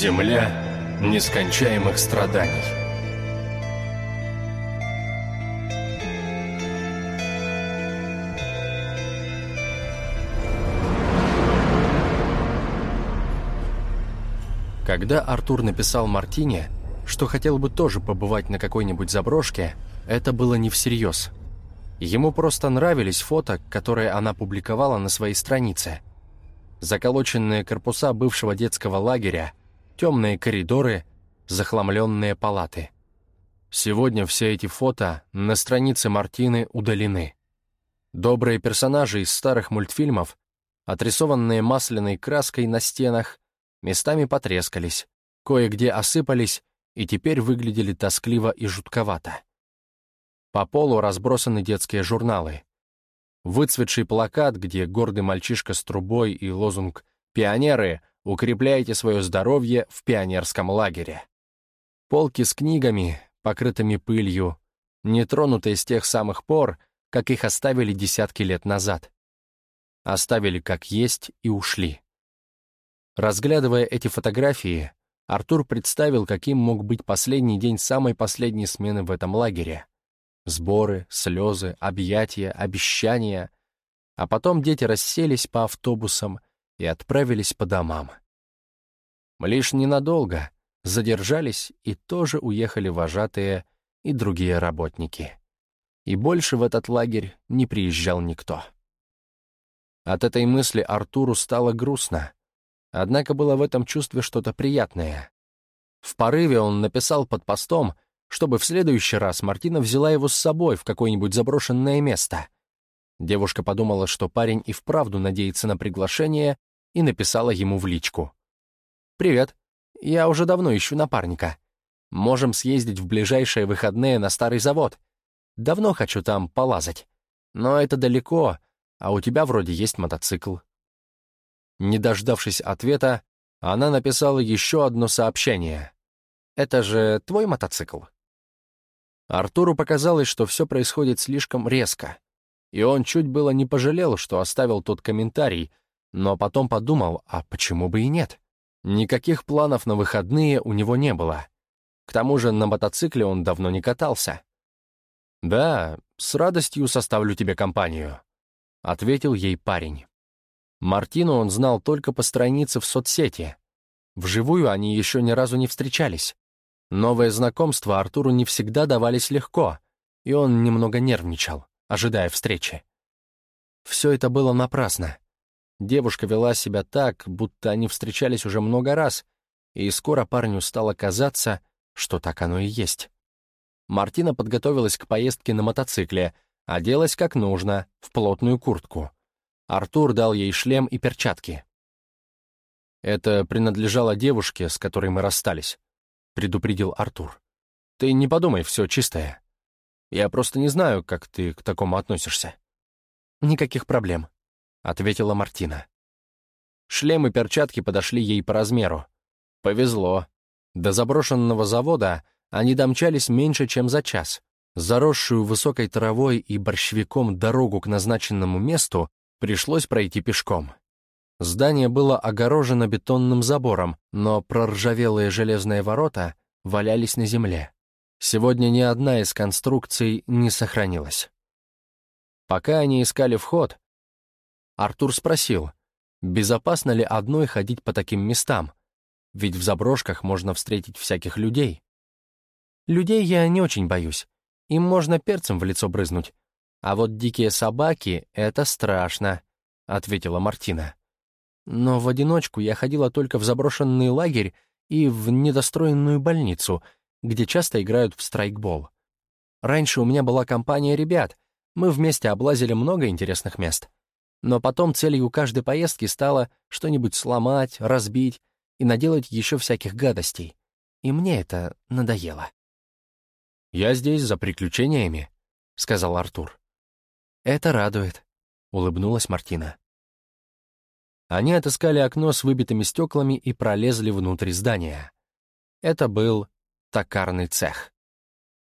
Земля нескончаемых страданий. Когда Артур написал Мартине, что хотел бы тоже побывать на какой-нибудь заброшке, это было не всерьез. Ему просто нравились фото, которые она публиковала на своей странице. Заколоченные корпуса бывшего детского лагеря, темные коридоры, захламленные палаты. Сегодня все эти фото на странице Мартины удалены. Добрые персонажи из старых мультфильмов, отрисованные масляной краской на стенах, местами потрескались, кое-где осыпались и теперь выглядели тоскливо и жутковато. По полу разбросаны детские журналы. Выцветший плакат, где гордый мальчишка с трубой и лозунг «Пионеры, укрепляйте свое здоровье в пионерском лагере». Полки с книгами, покрытыми пылью, не тронутые с тех самых пор, как их оставили десятки лет назад. Оставили как есть и ушли. Разглядывая эти фотографии, Артур представил, каким мог быть последний день самой последней смены в этом лагере. Сборы, слезы, объятия, обещания. А потом дети расселись по автобусам и отправились по домам. Лишь ненадолго задержались и тоже уехали вожатые и другие работники. И больше в этот лагерь не приезжал никто. От этой мысли Артуру стало грустно. Однако было в этом чувстве что-то приятное. В порыве он написал под постом — чтобы в следующий раз Мартина взяла его с собой в какое-нибудь заброшенное место. Девушка подумала, что парень и вправду надеется на приглашение, и написала ему в личку. «Привет. Я уже давно ищу напарника. Можем съездить в ближайшие выходные на старый завод. Давно хочу там полазать. Но это далеко, а у тебя вроде есть мотоцикл». Не дождавшись ответа, она написала еще одно сообщение. «Это же твой мотоцикл?» Артуру показалось, что все происходит слишком резко, и он чуть было не пожалел, что оставил тот комментарий, но потом подумал, а почему бы и нет? Никаких планов на выходные у него не было. К тому же на мотоцикле он давно не катался. «Да, с радостью составлю тебе компанию», — ответил ей парень. Мартину он знал только по странице в соцсети. Вживую они еще ни разу не встречались. Новые знакомства Артуру не всегда давались легко, и он немного нервничал, ожидая встречи. Все это было напрасно. Девушка вела себя так, будто они встречались уже много раз, и скоро парню стало казаться, что так оно и есть. Мартина подготовилась к поездке на мотоцикле, оделась как нужно, в плотную куртку. Артур дал ей шлем и перчатки. Это принадлежало девушке, с которой мы расстались. — предупредил Артур. «Ты не подумай, все чистое. Я просто не знаю, как ты к такому относишься». «Никаких проблем», — ответила Мартина. Шлем и перчатки подошли ей по размеру. Повезло. До заброшенного завода они домчались меньше, чем за час. Заросшую высокой травой и борщевиком дорогу к назначенному месту пришлось пройти пешком. Здание было огорожено бетонным забором, но проржавелые железные ворота валялись на земле. Сегодня ни одна из конструкций не сохранилась. Пока они искали вход, Артур спросил, безопасно ли одной ходить по таким местам, ведь в заброшках можно встретить всяких людей. Людей я не очень боюсь, им можно перцем в лицо брызнуть, а вот дикие собаки — это страшно, — ответила Мартина. Но в одиночку я ходила только в заброшенный лагерь и в недостроенную больницу, где часто играют в страйкбол. Раньше у меня была компания ребят, мы вместе облазили много интересных мест. Но потом целью каждой поездки стало что-нибудь сломать, разбить и наделать еще всяких гадостей. И мне это надоело. «Я здесь за приключениями», — сказал Артур. «Это радует», — улыбнулась Мартина. Они отыскали окно с выбитыми стеклами и пролезли внутрь здания. Это был токарный цех.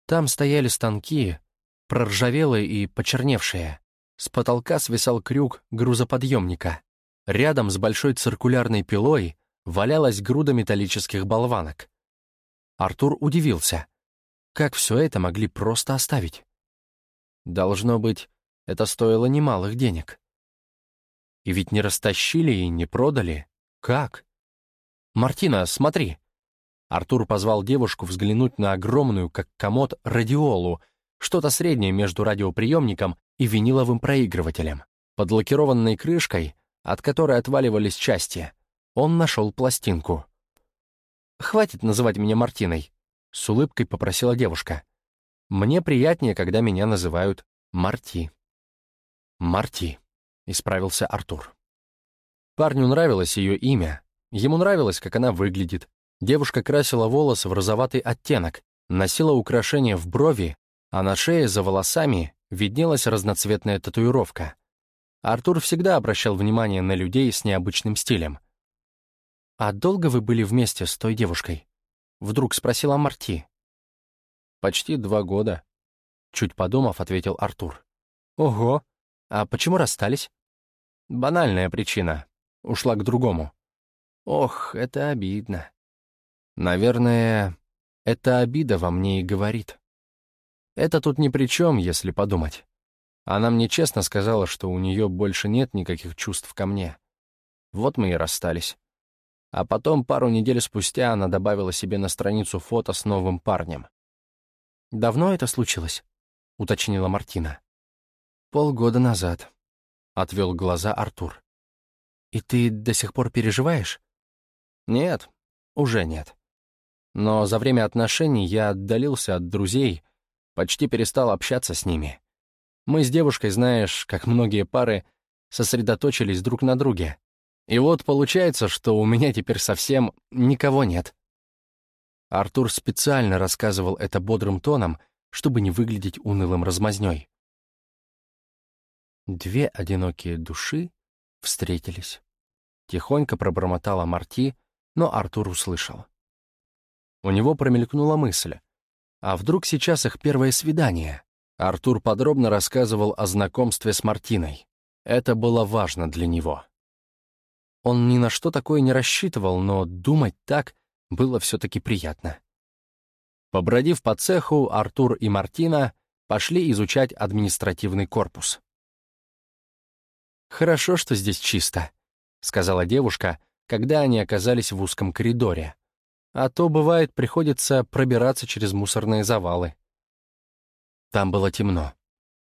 Там стояли станки, проржавелые и почерневшие. С потолка свисал крюк грузоподъемника. Рядом с большой циркулярной пилой валялась груда металлических болванок. Артур удивился. Как все это могли просто оставить? Должно быть, это стоило немалых денег. И ведь не растащили и не продали. Как? «Мартина, смотри!» Артур позвал девушку взглянуть на огромную, как комод, радиолу, что-то среднее между радиоприемником и виниловым проигрывателем. Под лакированной крышкой, от которой отваливались части, он нашел пластинку. «Хватит называть меня Мартиной», — с улыбкой попросила девушка. «Мне приятнее, когда меня называют Марти». «Марти», — исправился Артур. Парню нравилось ее имя, ему нравилось, как она выглядит. Девушка красила волосы в розоватый оттенок, носила украшения в брови, а на шее за волосами виднелась разноцветная татуировка. Артур всегда обращал внимание на людей с необычным стилем. «А долго вы были вместе с той девушкой?» — вдруг спросила Марти. «Почти два года», — чуть подумав, ответил Артур. «Ого! А почему расстались?» «Банальная причина. Ушла к другому». «Ох, это обидно». «Наверное, эта обида во мне и говорит». «Это тут ни при чем, если подумать. Она мне честно сказала, что у нее больше нет никаких чувств ко мне. Вот мы и расстались. А потом, пару недель спустя, она добавила себе на страницу фото с новым парнем. «Давно это случилось?» — уточнила Мартина. «Полгода назад», — отвел глаза Артур. «И ты до сих пор переживаешь?» «Нет, уже нет. Но за время отношений я отдалился от друзей, почти перестал общаться с ними. Мы с девушкой, знаешь, как многие пары, сосредоточились друг на друге. И вот получается, что у меня теперь совсем никого нет. Артур специально рассказывал это бодрым тоном, чтобы не выглядеть унылым размазнёй. Две одинокие души встретились. Тихонько пробормотала Марти, но Артур услышал. У него промелькнула мысль. А вдруг сейчас их первое свидание? Артур подробно рассказывал о знакомстве с Мартиной. Это было важно для него. Он ни на что такое не рассчитывал, но думать так было все-таки приятно. Побродив по цеху, Артур и Мартина пошли изучать административный корпус. «Хорошо, что здесь чисто», — сказала девушка, когда они оказались в узком коридоре. «А то, бывает, приходится пробираться через мусорные завалы». Там было темно.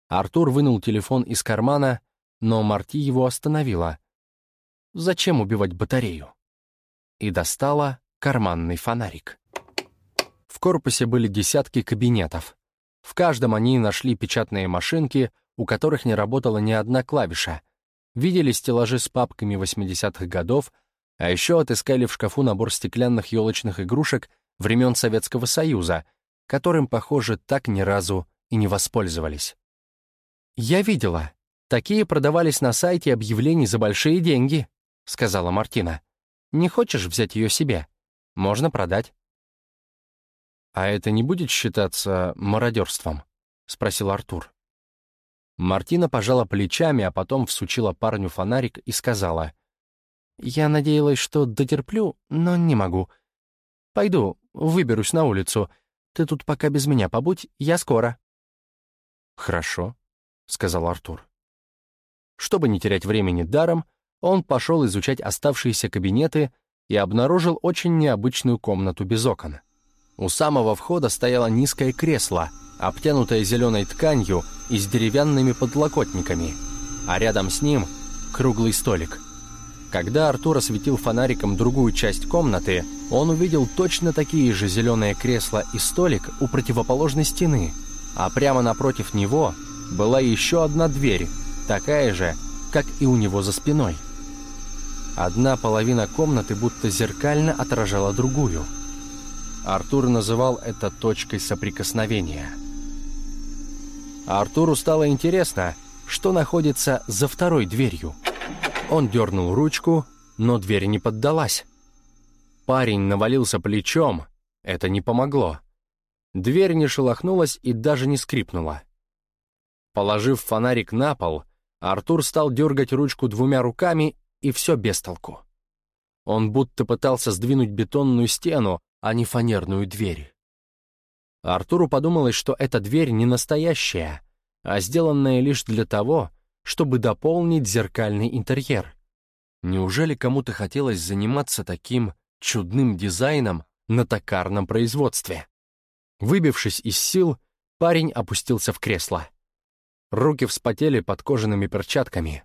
Артур вынул телефон из кармана, но Марти его остановила. Зачем убивать батарею? И достала карманный фонарик. В корпусе были десятки кабинетов. В каждом они нашли печатные машинки, у которых не работала ни одна клавиша. Видели стеллажи с папками 80-х годов, а еще отыскали в шкафу набор стеклянных елочных игрушек времен Советского Союза, которым, похоже, так ни разу и не воспользовались. «Я видела. Такие продавались на сайте объявлений за большие деньги», — сказала Мартина. «Не хочешь взять ее себе? Можно продать». «А это не будет считаться мародерством?» — спросил Артур. Мартина пожала плечами, а потом всучила парню фонарик и сказала. «Я надеялась, что дотерплю, но не могу. Пойду, выберусь на улицу. Ты тут пока без меня побудь, я скоро». «Хорошо», — сказал Артур. Чтобы не терять времени даром, он пошел изучать оставшиеся кабинеты и обнаружил очень необычную комнату без окон. У самого входа стояло низкое кресло, обтянутое зеленой тканью и с деревянными подлокотниками, а рядом с ним — круглый столик. Когда Артур осветил фонариком другую часть комнаты, он увидел точно такие же зеленые кресла и столик у противоположной стены — а прямо напротив него была еще одна дверь, такая же, как и у него за спиной. Одна половина комнаты будто зеркально отражала другую. Артур называл это точкой соприкосновения. Артуру стало интересно, что находится за второй дверью. Он дернул ручку, но дверь не поддалась. Парень навалился плечом, это не помогло. Дверь не шелохнулась и даже не скрипнула. Положив фонарик на пол, Артур стал дергать ручку двумя руками, и все без толку. Он будто пытался сдвинуть бетонную стену, а не фанерную дверь. Артуру подумалось, что эта дверь не настоящая, а сделанная лишь для того, чтобы дополнить зеркальный интерьер. Неужели кому-то хотелось заниматься таким чудным дизайном на токарном производстве? Выбившись из сил, парень опустился в кресло. Руки вспотели под кожаными перчатками.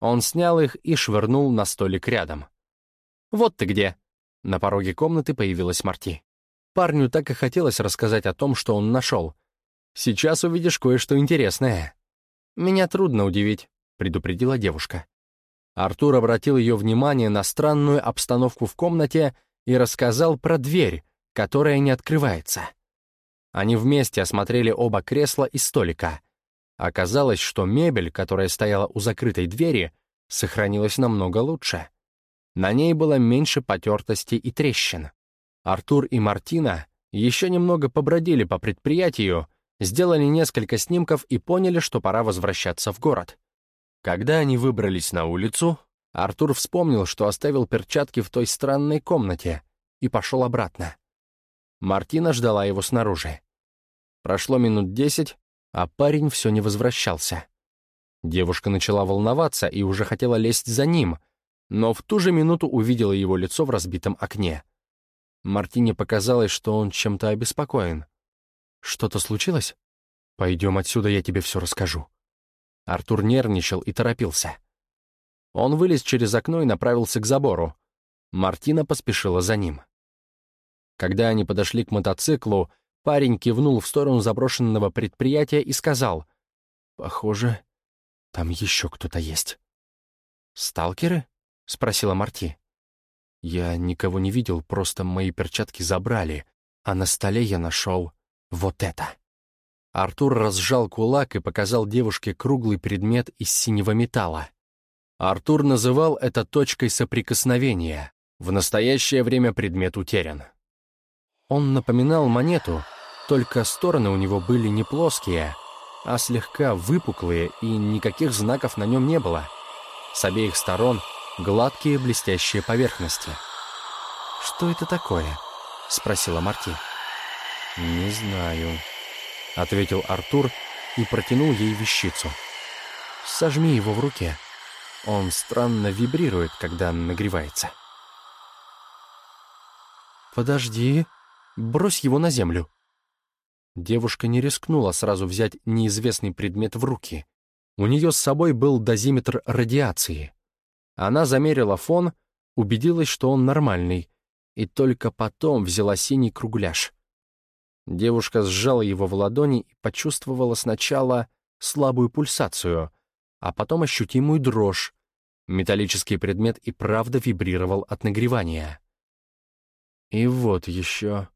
Он снял их и швырнул на столик рядом. «Вот ты где!» На пороге комнаты появилась Марти. Парню так и хотелось рассказать о том, что он нашел. «Сейчас увидишь кое-что интересное». «Меня трудно удивить», — предупредила девушка. Артур обратил ее внимание на странную обстановку в комнате и рассказал про дверь, которая не открывается. Они вместе осмотрели оба кресла и столика. Оказалось, что мебель, которая стояла у закрытой двери, сохранилась намного лучше. На ней было меньше потертостей и трещин. Артур и Мартина еще немного побродили по предприятию, сделали несколько снимков и поняли, что пора возвращаться в город. Когда они выбрались на улицу, Артур вспомнил, что оставил перчатки в той странной комнате, и пошел обратно. Мартина ждала его снаружи. Прошло минут десять, а парень все не возвращался. Девушка начала волноваться и уже хотела лезть за ним, но в ту же минуту увидела его лицо в разбитом окне. Мартине показалось, что он чем-то обеспокоен. «Что-то случилось? Пойдем отсюда, я тебе все расскажу». Артур нервничал и торопился. Он вылез через окно и направился к забору. Мартина поспешила за ним. Когда они подошли к мотоциклу, парень кивнул в сторону заброшенного предприятия и сказал, «Похоже, там еще кто-то есть». «Сталкеры?» — спросила Марти. «Я никого не видел, просто мои перчатки забрали, а на столе я нашел вот это». Артур разжал кулак и показал девушке круглый предмет из синего металла. Артур называл это точкой соприкосновения. В настоящее время предмет утерян. Он напоминал монету, только стороны у него были не плоские, а слегка выпуклые, и никаких знаков на нем не было. С обеих сторон гладкие блестящие поверхности. «Что это такое?» — спросила Марти. «Не знаю», — ответил Артур и протянул ей вещицу. «Сожми его в руке. Он странно вибрирует, когда нагревается». «Подожди, брось его на землю». Девушка не рискнула сразу взять неизвестный предмет в руки. У нее с собой был дозиметр радиации. Она замерила фон, убедилась, что он нормальный, и только потом взяла синий кругляш. Девушка сжала его в ладони и почувствовала сначала слабую пульсацию, а потом ощутимую дрожь. Металлический предмет и правда вибрировал от нагревания. И вот еще.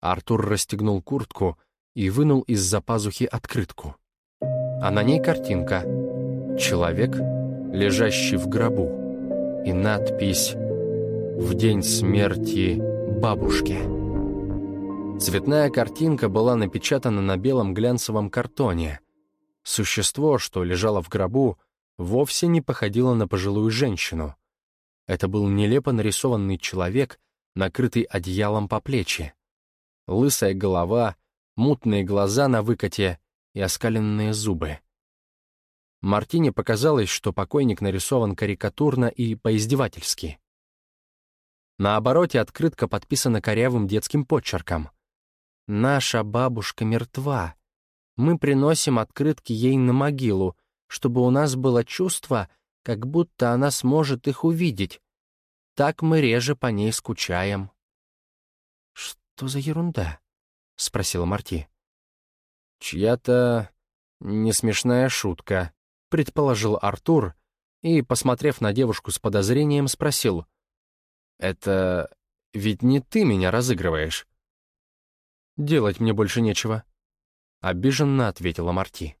Артур расстегнул куртку и вынул из-за пазухи открытку. А на ней картинка. Человек, лежащий в гробу. И надпись «В день смерти бабушки». Цветная картинка была напечатана на белом глянцевом картоне. Существо, что лежало в гробу, вовсе не походило на пожилую женщину. Это был нелепо нарисованный человек, накрытый одеялом по плечи. Лысая голова, мутные глаза на выкате и оскаленные зубы. Мартине показалось, что покойник нарисован карикатурно и поиздевательски. На обороте открытка подписана корявым детским почерком. «Наша бабушка мертва. Мы приносим открытки ей на могилу, чтобы у нас было чувство, как будто она сможет их увидеть. Так мы реже по ней скучаем». «Что за ерунда?» — спросила Марти. «Чья-то несмешная шутка», — предположил Артур и, посмотрев на девушку с подозрением, спросил. «Это ведь не ты меня разыгрываешь?» «Делать мне больше нечего», — обиженно ответила Марти.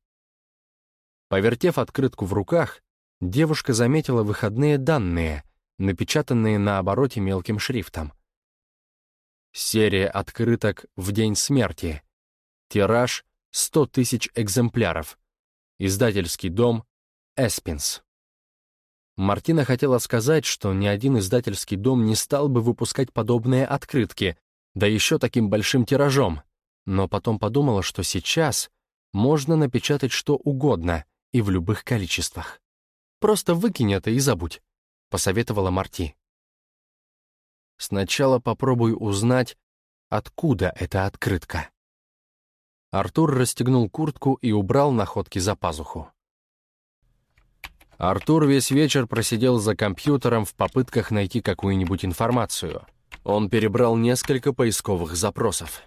Повертев открытку в руках, девушка заметила выходные данные, напечатанные на обороте мелким шрифтом. Серия открыток в день смерти. Тираж — 100 тысяч экземпляров. Издательский дом «Эспинс». Мартина хотела сказать, что ни один издательский дом не стал бы выпускать подобные открытки, да еще таким большим тиражом, но потом подумала, что сейчас можно напечатать что угодно и в любых количествах. «Просто выкинь это и забудь», — посоветовала Марти. «Сначала попробуй узнать, откуда эта открытка». Артур расстегнул куртку и убрал находки за пазуху. Артур весь вечер просидел за компьютером в попытках найти какую-нибудь информацию. Он перебрал несколько поисковых запросов.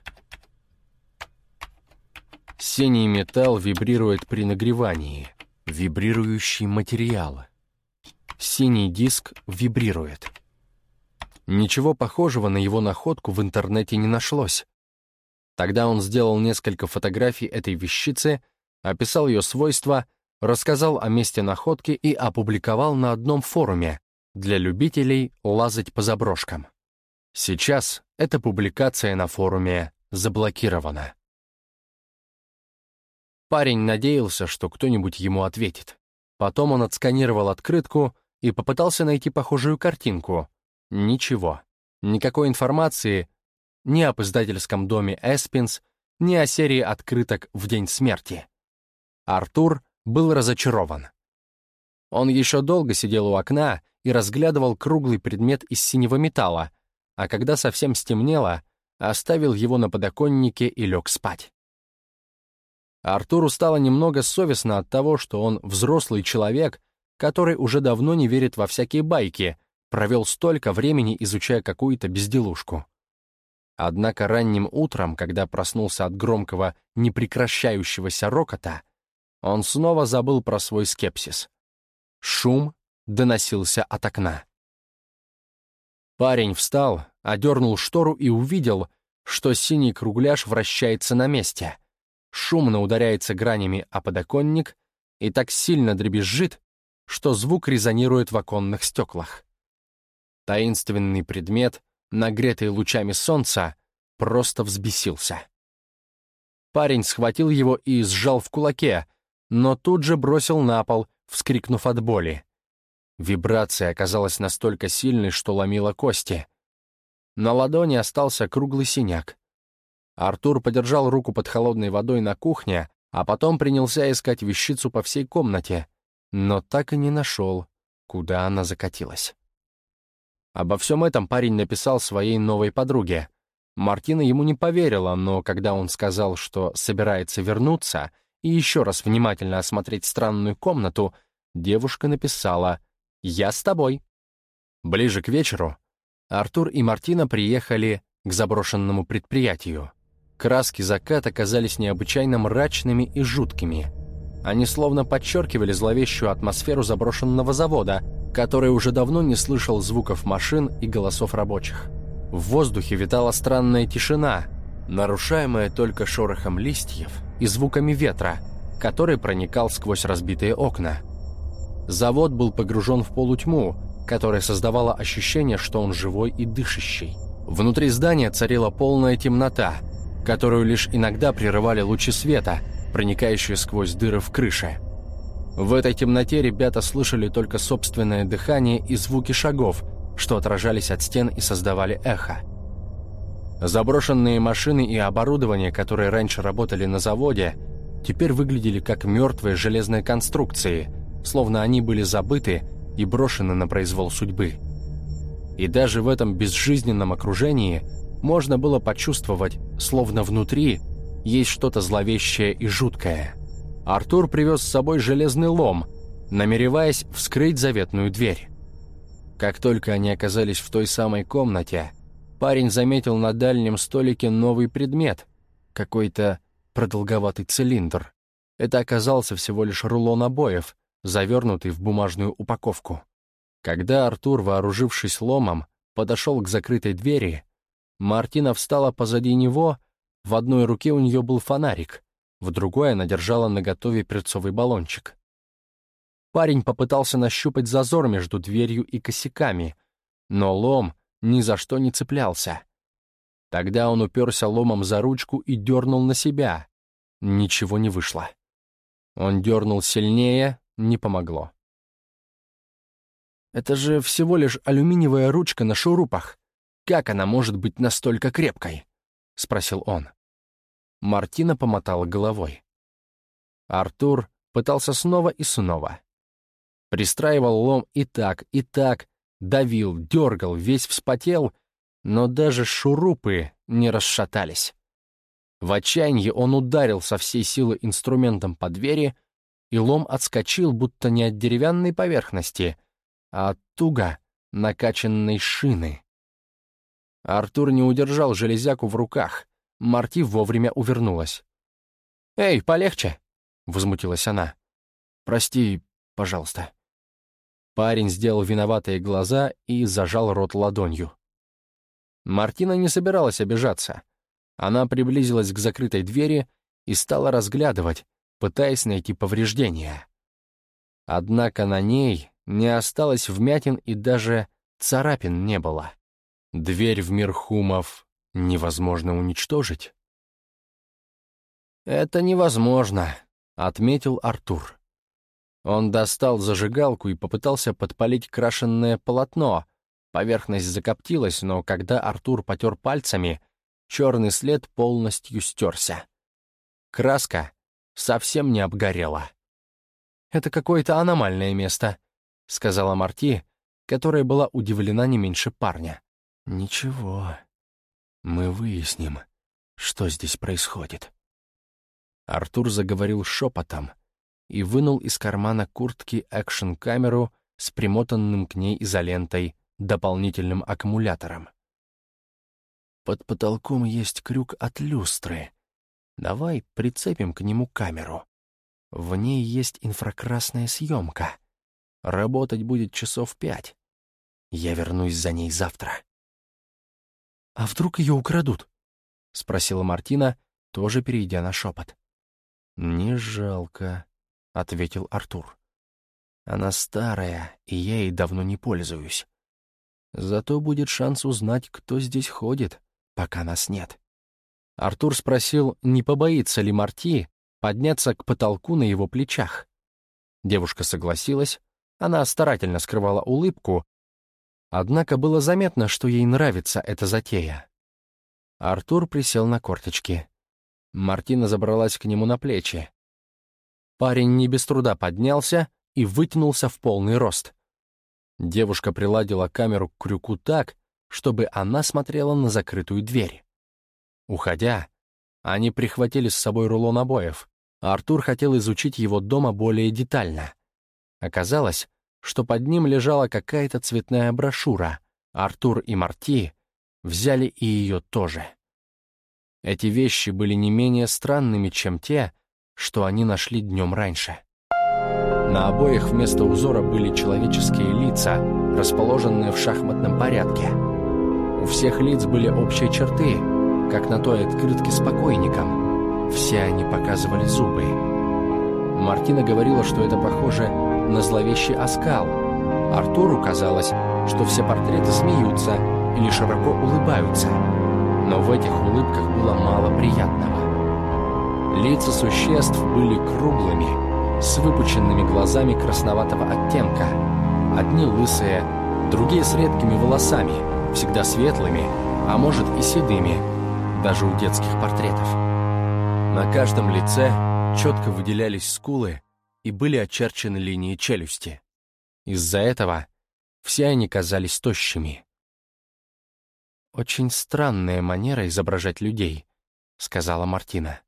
Синий металл вибрирует при нагревании. Вибрирующий материал. Синий диск вибрирует. Ничего похожего на его находку в интернете не нашлось. Тогда он сделал несколько фотографий этой вещицы, описал ее свойства — рассказал о месте находки и опубликовал на одном форуме для любителей лазать по заброшкам. Сейчас эта публикация на форуме заблокирована. Парень надеялся, что кто-нибудь ему ответит. Потом он отсканировал открытку и попытался найти похожую картинку. Ничего. Никакой информации ни об издательском доме Эспинс, ни о серии открыток в день смерти. Артур был разочарован. Он еще долго сидел у окна и разглядывал круглый предмет из синего металла, а когда совсем стемнело, оставил его на подоконнике и лег спать. Артуру стало немного совестно от того, что он взрослый человек, который уже давно не верит во всякие байки, провел столько времени, изучая какую-то безделушку. Однако ранним утром, когда проснулся от громкого, непрекращающегося рокота, он снова забыл про свой скепсис. Шум доносился от окна. Парень встал, одернул штору и увидел, что синий кругляш вращается на месте. Шумно ударяется гранями о подоконник и так сильно дребезжит, что звук резонирует в оконных стеклах. Таинственный предмет, нагретый лучами солнца, просто взбесился. Парень схватил его и сжал в кулаке, но тут же бросил на пол, вскрикнув от боли. Вибрация оказалась настолько сильной, что ломила кости. На ладони остался круглый синяк. Артур подержал руку под холодной водой на кухне, а потом принялся искать вещицу по всей комнате, но так и не нашел, куда она закатилась. Обо всем этом парень написал своей новой подруге. Мартина ему не поверила, но когда он сказал, что собирается вернуться — и еще раз внимательно осмотреть странную комнату, девушка написала «Я с тобой». Ближе к вечеру Артур и Мартина приехали к заброшенному предприятию. Краски заката казались необычайно мрачными и жуткими. Они словно подчеркивали зловещую атмосферу заброшенного завода, который уже давно не слышал звуков машин и голосов рабочих. В воздухе витала странная тишина, нарушаемая только шорохом листьев — и звуками ветра, который проникал сквозь разбитые окна. Завод был погружен в полутьму, которая создавала ощущение, что он живой и дышащий. Внутри здания царила полная темнота, которую лишь иногда прерывали лучи света, проникающие сквозь дыры в крыше. В этой темноте ребята слышали только собственное дыхание и звуки шагов, что отражались от стен и создавали эхо. Заброшенные машины и оборудование, которые раньше работали на заводе, теперь выглядели как мертвые железные конструкции, словно они были забыты и брошены на произвол судьбы. И даже в этом безжизненном окружении можно было почувствовать, словно внутри есть что-то зловещее и жуткое. Артур привез с собой железный лом, намереваясь вскрыть заветную дверь. Как только они оказались в той самой комнате, Парень заметил на дальнем столике новый предмет, какой-то продолговатый цилиндр. Это оказался всего лишь рулон обоев, завернутый в бумажную упаковку. Когда Артур, вооружившись ломом, подошел к закрытой двери, Мартина встала позади него, в одной руке у нее был фонарик, в другой она держала наготове перцовый баллончик. Парень попытался нащупать зазор между дверью и косяками, но лом ни за что не цеплялся. Тогда он уперся ломом за ручку и дернул на себя. Ничего не вышло. Он дернул сильнее, не помогло. Это же всего лишь алюминиевая ручка на шурупах. Как она может быть настолько крепкой?» — спросил он. Мартина помотала головой. Артур пытался снова и снова. Пристраивал лом и так, и так, давил, дергал, весь вспотел, но даже шурупы не расшатались. В отчаянии он ударил со всей силы инструментом по двери, и лом отскочил, будто не от деревянной поверхности, а от туго накачанной шины. Артур не удержал железяку в руках. Марти вовремя увернулась. «Эй, полегче!» — возмутилась она. «Прости, пожалуйста». Парень сделал виноватые глаза и зажал рот ладонью. Мартина не собиралась обижаться. Она приблизилась к закрытой двери и стала разглядывать, пытаясь найти повреждения. Однако на ней не осталось вмятин и даже царапин не было. Дверь в мир хумов невозможно уничтожить. «Это невозможно», — отметил Артур. Он достал зажигалку и попытался подпалить крашенное полотно. Поверхность закоптилась, но когда Артур потер пальцами, черный след полностью стерся. Краска совсем не обгорела. «Это какое-то аномальное место», — сказала Марти, которая была удивлена не меньше парня. «Ничего, мы выясним, что здесь происходит». Артур заговорил шепотом, и вынул из кармана куртки экшн-камеру с примотанным к ней изолентой дополнительным аккумулятором. Под потолком есть крюк от люстры. Давай прицепим к нему камеру. В ней есть инфракрасная съемка. Работать будет часов пять. Я вернусь за ней завтра. «А вдруг ее украдут?» — спросила Мартина, тоже перейдя на шепот. «Не жалко», — ответил Артур. «Она старая, и я ей давно не пользуюсь. Зато будет шанс узнать, кто здесь ходит, пока нас нет». Артур спросил, не побоится ли Марти подняться к потолку на его плечах. Девушка согласилась, она старательно скрывала улыбку, однако было заметно, что ей нравится эта затея. Артур присел на корточки. Мартина забралась к нему на плечи. Парень не без труда поднялся и вытянулся в полный рост. Девушка приладила камеру к крюку так, чтобы она смотрела на закрытую дверь. Уходя, они прихватили с собой рулон обоев, а Артур хотел изучить его дома более детально. Оказалось, что под ним лежала какая-то цветная брошюра. Артур и Марти взяли и ее тоже. Эти вещи были не менее странными, чем те, что они нашли днем раньше. На обоих вместо узора были человеческие лица, расположенные в шахматном порядке. У всех лиц были общие черты, как на той открытке с покойником. Все они показывали зубы. Мартина говорила, что это похоже на зловещий оскал. Артуру казалось, что все портреты смеются или широко улыбаются. Но в этих улыбках было мало приятного. Лица существ были круглыми, с выпученными глазами красноватого оттенка. Одни лысые, другие с редкими волосами, всегда светлыми, а может и седыми, даже у детских портретов. На каждом лице четко выделялись скулы и были очерчены линии челюсти. Из-за этого все они казались тощими. «Очень странная манера изображать людей», — сказала Мартина.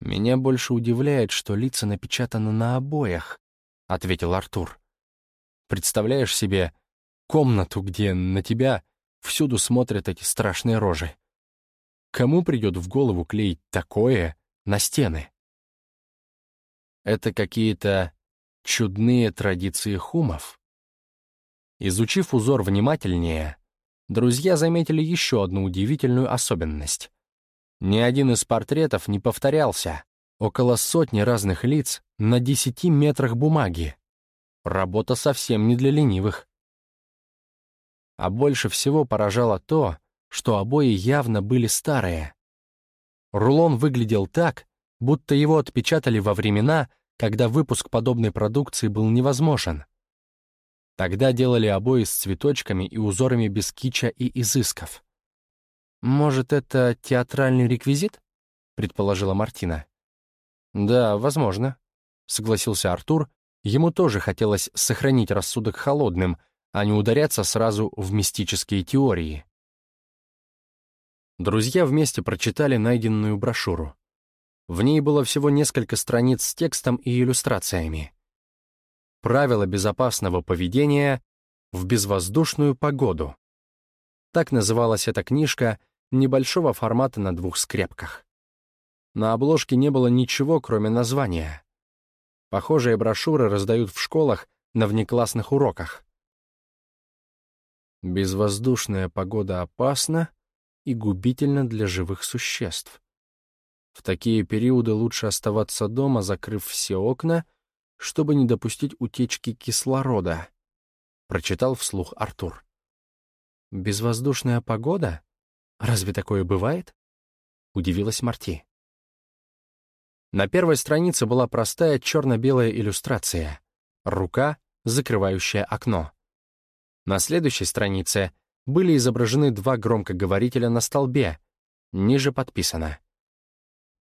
«Меня больше удивляет, что лица напечатаны на обоях», — ответил Артур. «Представляешь себе комнату, где на тебя всюду смотрят эти страшные рожи? Кому придет в голову клеить такое на стены?» Это какие-то чудные традиции хумов. Изучив узор внимательнее, друзья заметили еще одну удивительную особенность. Ни один из портретов не повторялся. Около сотни разных лиц на десяти метрах бумаги. Работа совсем не для ленивых. А больше всего поражало то, что обои явно были старые. Рулон выглядел так, будто его отпечатали во времена, когда выпуск подобной продукции был невозможен. Тогда делали обои с цветочками и узорами без кича и изысков. «Может, это театральный реквизит?» — предположила Мартина. «Да, возможно», — согласился Артур. Ему тоже хотелось сохранить рассудок холодным, а не ударяться сразу в мистические теории. Друзья вместе прочитали найденную брошюру. В ней было всего несколько страниц с текстом и иллюстрациями. Правила безопасного поведения в безвоздушную погоду. Так называлась эта книжка небольшого формата на двух скрепках. На обложке не было ничего, кроме названия. Похожие брошюры раздают в школах на внеклассных уроках. Безвоздушная погода опасна и губительна для живых существ. В такие периоды лучше оставаться дома, закрыв все окна, чтобы не допустить утечки кислорода, прочитал вслух Артур. Безвоздушная погода? Разве такое бывает? Удивилась Марти. На первой странице была простая черно-белая иллюстрация. Рука, закрывающая окно. На следующей странице были изображены два громкоговорителя на столбе. Ниже подписано.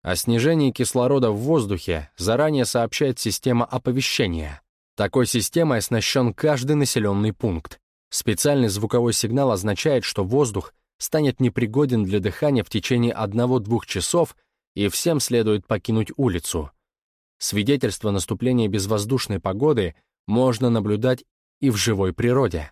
О снижении кислорода в воздухе заранее сообщает система оповещения. Такой системой оснащен каждый населенный пункт. Специальный звуковой сигнал означает, что воздух станет непригоден для дыхания в течение одного-двух часов и всем следует покинуть улицу. Свидетельство наступления безвоздушной погоды можно наблюдать и в живой природе.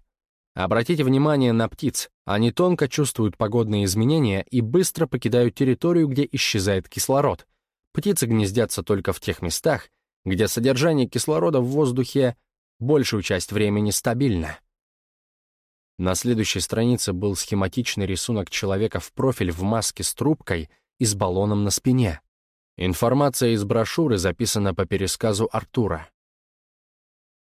Обратите внимание на птиц. Они тонко чувствуют погодные изменения и быстро покидают территорию, где исчезает кислород. Птицы гнездятся только в тех местах, где содержание кислорода в воздухе большую часть времени стабильно. На следующей странице был схематичный рисунок человека в профиль в маске с трубкой — и с баллоном на спине. Информация из брошюры записана по пересказу Артура.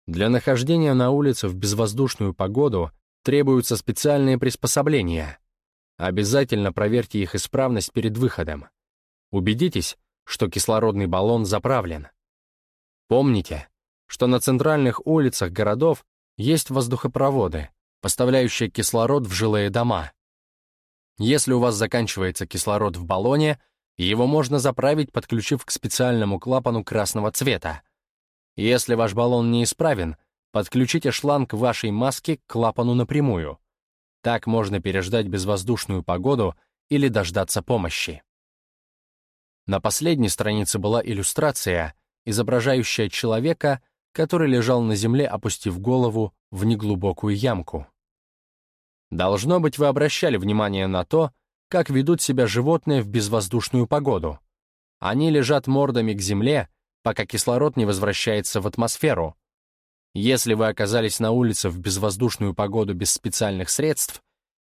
Для нахождения на улице в безвоздушную погоду требуются специальные приспособления. Обязательно проверьте их исправность перед выходом. Убедитесь, что кислородный баллон заправлен. Помните, что на центральных улицах городов есть воздухопроводы, поставляющие кислород в жилые дома. Если у вас заканчивается кислород в баллоне, его можно заправить, подключив к специальному клапану красного цвета. Если ваш баллон неисправен, подключите шланг вашей маски к клапану напрямую. Так можно переждать безвоздушную погоду или дождаться помощи. На последней странице была иллюстрация, изображающая человека, который лежал на земле, опустив голову в неглубокую ямку. Должно быть, вы обращали внимание на то, как ведут себя животные в безвоздушную погоду. Они лежат мордами к земле, пока кислород не возвращается в атмосферу. Если вы оказались на улице в безвоздушную погоду без специальных средств,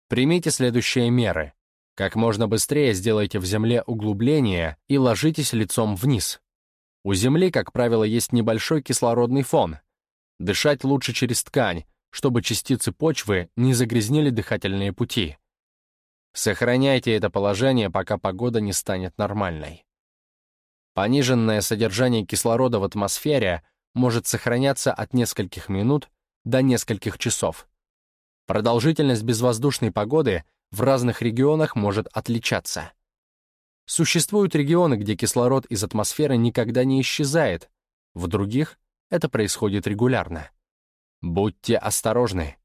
примите следующие меры. Как можно быстрее сделайте в земле углубление и ложитесь лицом вниз. У земли, как правило, есть небольшой кислородный фон. Дышать лучше через ткань, чтобы частицы почвы не загрязнили дыхательные пути. Сохраняйте это положение, пока погода не станет нормальной. Пониженное содержание кислорода в атмосфере может сохраняться от нескольких минут до нескольких часов. Продолжительность безвоздушной погоды в разных регионах может отличаться. Существуют регионы, где кислород из атмосферы никогда не исчезает, в других это происходит регулярно. Будьте осторожны.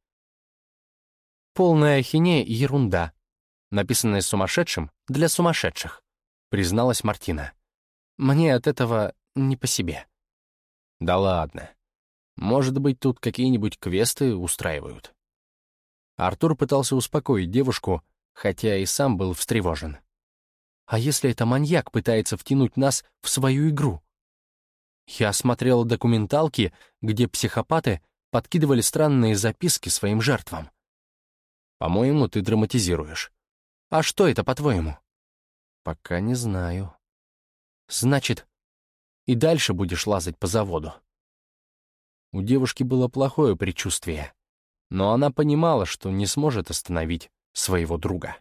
Полная ахинея и ерунда, написанная сумасшедшим для сумасшедших, призналась Мартина. Мне от этого не по себе. Да ладно. Может быть, тут какие-нибудь квесты устраивают. Артур пытался успокоить девушку, хотя и сам был встревожен. А если это маньяк пытается втянуть нас в свою игру? Я смотрел документалки, где психопаты подкидывали странные записки своим жертвам. По-моему, ты драматизируешь. А что это, по-твоему? Пока не знаю. Значит, и дальше будешь лазать по заводу. У девушки было плохое предчувствие, но она понимала, что не сможет остановить своего друга.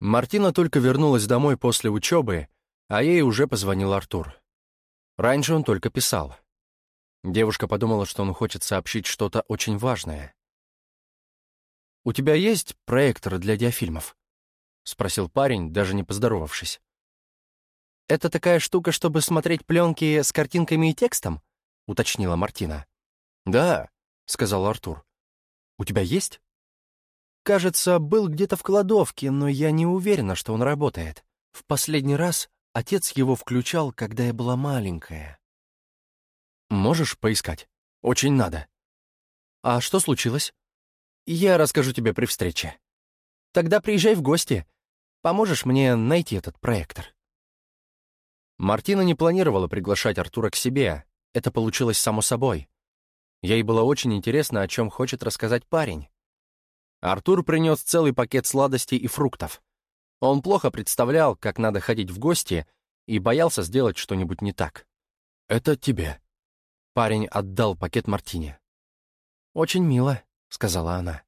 Мартина только вернулась домой после учебы, а ей уже позвонил Артур. Раньше он только писал. Девушка подумала, что он хочет сообщить что-то очень важное. «У тебя есть проектор для диафильмов?» — спросил парень, даже не поздоровавшись. «Это такая штука, чтобы смотреть пленки с картинками и текстом?» — уточнила Мартина. «Да», — сказал Артур. «У тебя есть?» «Кажется, был где-то в кладовке, но я не уверена, что он работает. В последний раз отец его включал, когда я была маленькая». «Можешь поискать? Очень надо». «А что случилось?» «Я расскажу тебе при встрече». «Тогда приезжай в гости. Поможешь мне найти этот проектор?» Мартина не планировала приглашать Артура к себе. Это получилось само собой. Ей было очень интересно, о чем хочет рассказать парень. Артур принес целый пакет сладостей и фруктов. Он плохо представлял, как надо ходить в гости, и боялся сделать что-нибудь не так. «Это тебе». Парень отдал пакет Мартине. «Очень мило», — сказала она.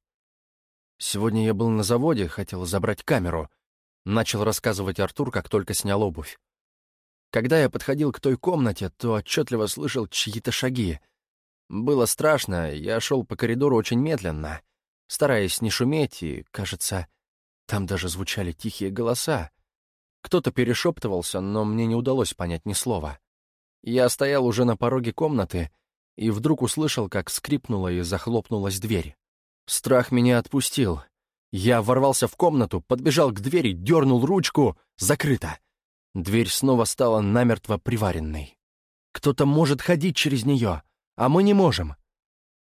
«Сегодня я был на заводе, хотел забрать камеру», — начал рассказывать Артур, как только снял обувь. Когда я подходил к той комнате, то отчетливо слышал чьи-то шаги. Было страшно, я шел по коридору очень медленно, стараясь не шуметь, и, кажется, там даже звучали тихие голоса. Кто-то перешептывался, но мне не удалось понять ни слова. Я стоял уже на пороге комнаты и вдруг услышал, как скрипнула и захлопнулась дверь. Страх меня отпустил. Я ворвался в комнату, подбежал к двери, дернул ручку — закрыто. Дверь снова стала намертво приваренной. Кто-то может ходить через нее, а мы не можем.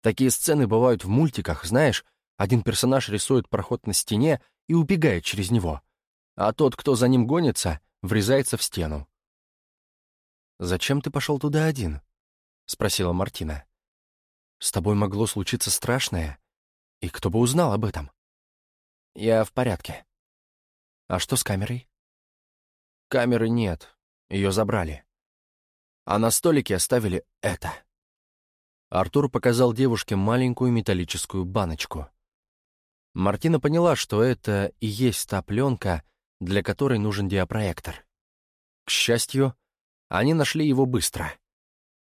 Такие сцены бывают в мультиках, знаешь, один персонаж рисует проход на стене и убегает через него, а тот, кто за ним гонится, врезается в стену. «Зачем ты пошел туда один?» — спросила Мартина. «С тобой могло случиться страшное, и кто бы узнал об этом?» «Я в порядке». «А что с камерой?» Камеры нет, ее забрали. А на столике оставили это. Артур показал девушке маленькую металлическую баночку. Мартина поняла, что это и есть та пленка, для которой нужен диапроектор. К счастью, они нашли его быстро.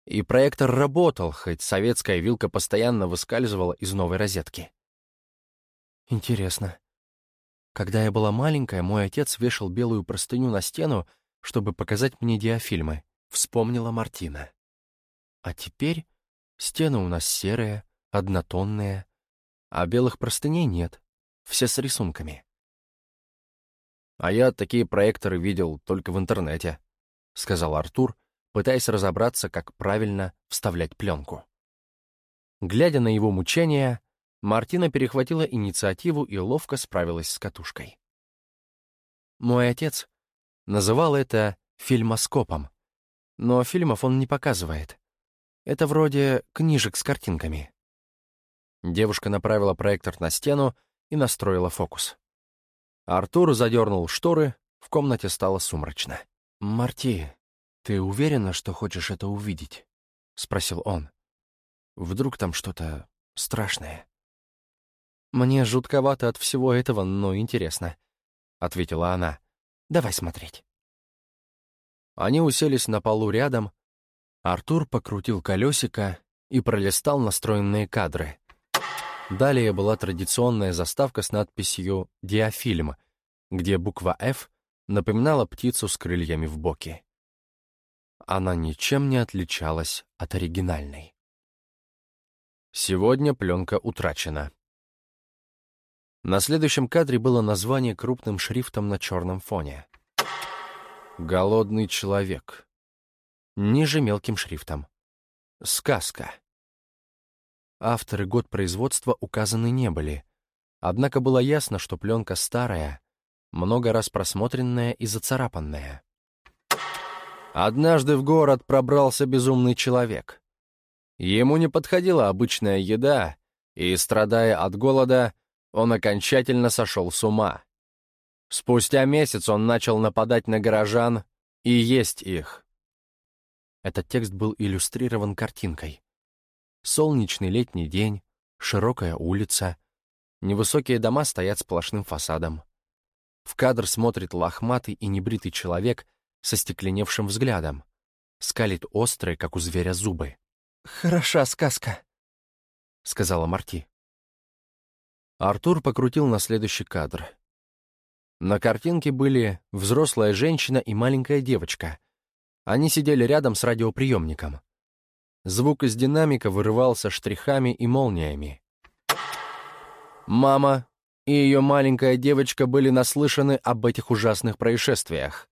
И проектор работал, хоть советская вилка постоянно выскальзывала из новой розетки. Интересно, когда я была маленькая, мой отец вешал белую простыню на стену, чтобы показать мне диафильмы, вспомнила Мартина. А теперь стены у нас серые, однотонные, а белых простыней нет, все с рисунками. «А я такие проекторы видел только в интернете», — сказал Артур, пытаясь разобраться, как правильно вставлять пленку. Глядя на его мучения, Мартина перехватила инициативу и ловко справилась с катушкой. Мой отец называл это фильмоскопом, но фильмов он не показывает. Это вроде книжек с картинками. Девушка направила проектор на стену и настроила фокус. Артур задернул шторы, в комнате стало сумрачно. «Марти, ты уверена, что хочешь это увидеть?» — спросил он. «Вдруг там что-то страшное?» «Мне жутковато от всего этого, но интересно», — ответила она. «Давай смотреть». Они уселись на полу рядом. Артур покрутил колесико и пролистал настроенные кадры. Далее была традиционная заставка с надписью «Диафильм», где буква «Ф» напоминала птицу с крыльями в боке. Она ничем не отличалась от оригинальной. Сегодня пленка утрачена. На следующем кадре было название крупным шрифтом на черном фоне. «Голодный человек». Ниже мелким шрифтом. «Сказка». Авторы год производства указаны не были, однако было ясно, что пленка старая, много раз просмотренная и зацарапанная. Однажды в город пробрался безумный человек. Ему не подходила обычная еда, и, страдая от голода, он окончательно сошел с ума. Спустя месяц он начал нападать на горожан и есть их. Этот текст был иллюстрирован картинкой. Солнечный летний день, широкая улица, невысокие дома стоят сплошным фасадом. В кадр смотрит лохматый и небритый человек со стекленевшим взглядом, скалит острые, как у зверя, зубы. хороша сказка», — сказала Марти. Артур покрутил на следующий кадр. На картинке были взрослая женщина и маленькая девочка. Они сидели рядом с радиоприемником. Звук из динамика вырывался штрихами и молниями. Мама и ее маленькая девочка были наслышаны об этих ужасных происшествиях.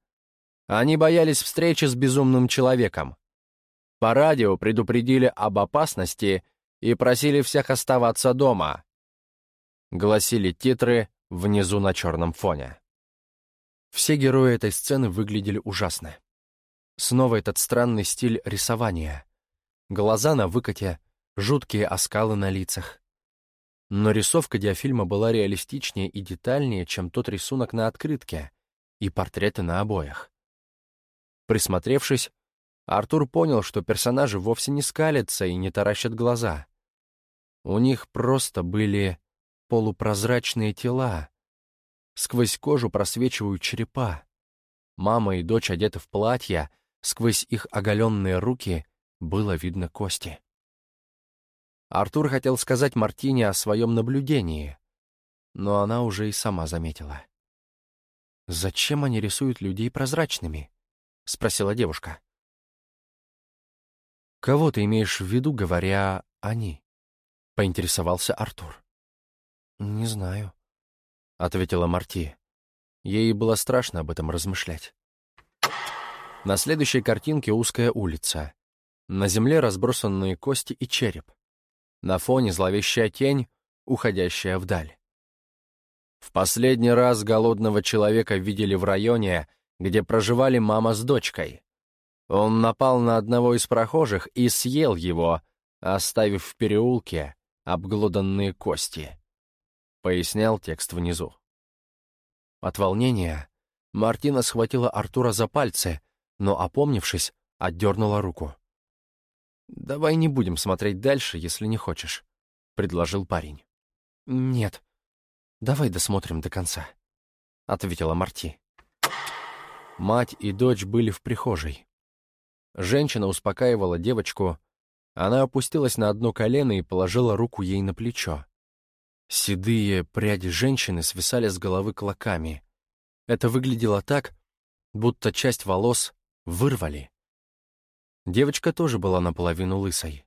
Они боялись встречи с безумным человеком. По радио предупредили об опасности и просили всех оставаться дома. Гласили титры внизу на черном фоне. Все герои этой сцены выглядели ужасно. Снова этот странный стиль рисования. Глаза на выкате, жуткие оскалы на лицах. Но рисовка диафильма была реалистичнее и детальнее, чем тот рисунок на открытке и портреты на обоях. Присмотревшись, Артур понял, что персонажи вовсе не скалятся и не таращат глаза. У них просто были полупрозрачные тела. Сквозь кожу просвечивают черепа. Мама и дочь одеты в платья, сквозь их оголенные руки было видно кости. Артур хотел сказать Мартине о своем наблюдении, но она уже и сама заметила. «Зачем они рисуют людей прозрачными?» — спросила девушка. «Кого ты имеешь в виду, говоря «они»?» — поинтересовался Артур. «Не знаю», — ответила Марти. Ей было страшно об этом размышлять. На следующей картинке узкая улица. На земле разбросанные кости и череп. На фоне зловещая тень, уходящая вдаль. В последний раз голодного человека видели в районе, где проживали мама с дочкой. Он напал на одного из прохожих и съел его, оставив в переулке обглоданные кости пояснял текст внизу. От волнения Мартина схватила Артура за пальцы, но, опомнившись, отдернула руку. «Давай не будем смотреть дальше, если не хочешь», — предложил парень. «Нет, давай досмотрим до конца», — ответила Марти. Мать и дочь были в прихожей. Женщина успокаивала девочку, она опустилась на одно колено и положила руку ей на плечо. Седые пряди женщины свисали с головы клоками. Это выглядело так, будто часть волос вырвали. Девочка тоже была наполовину лысой.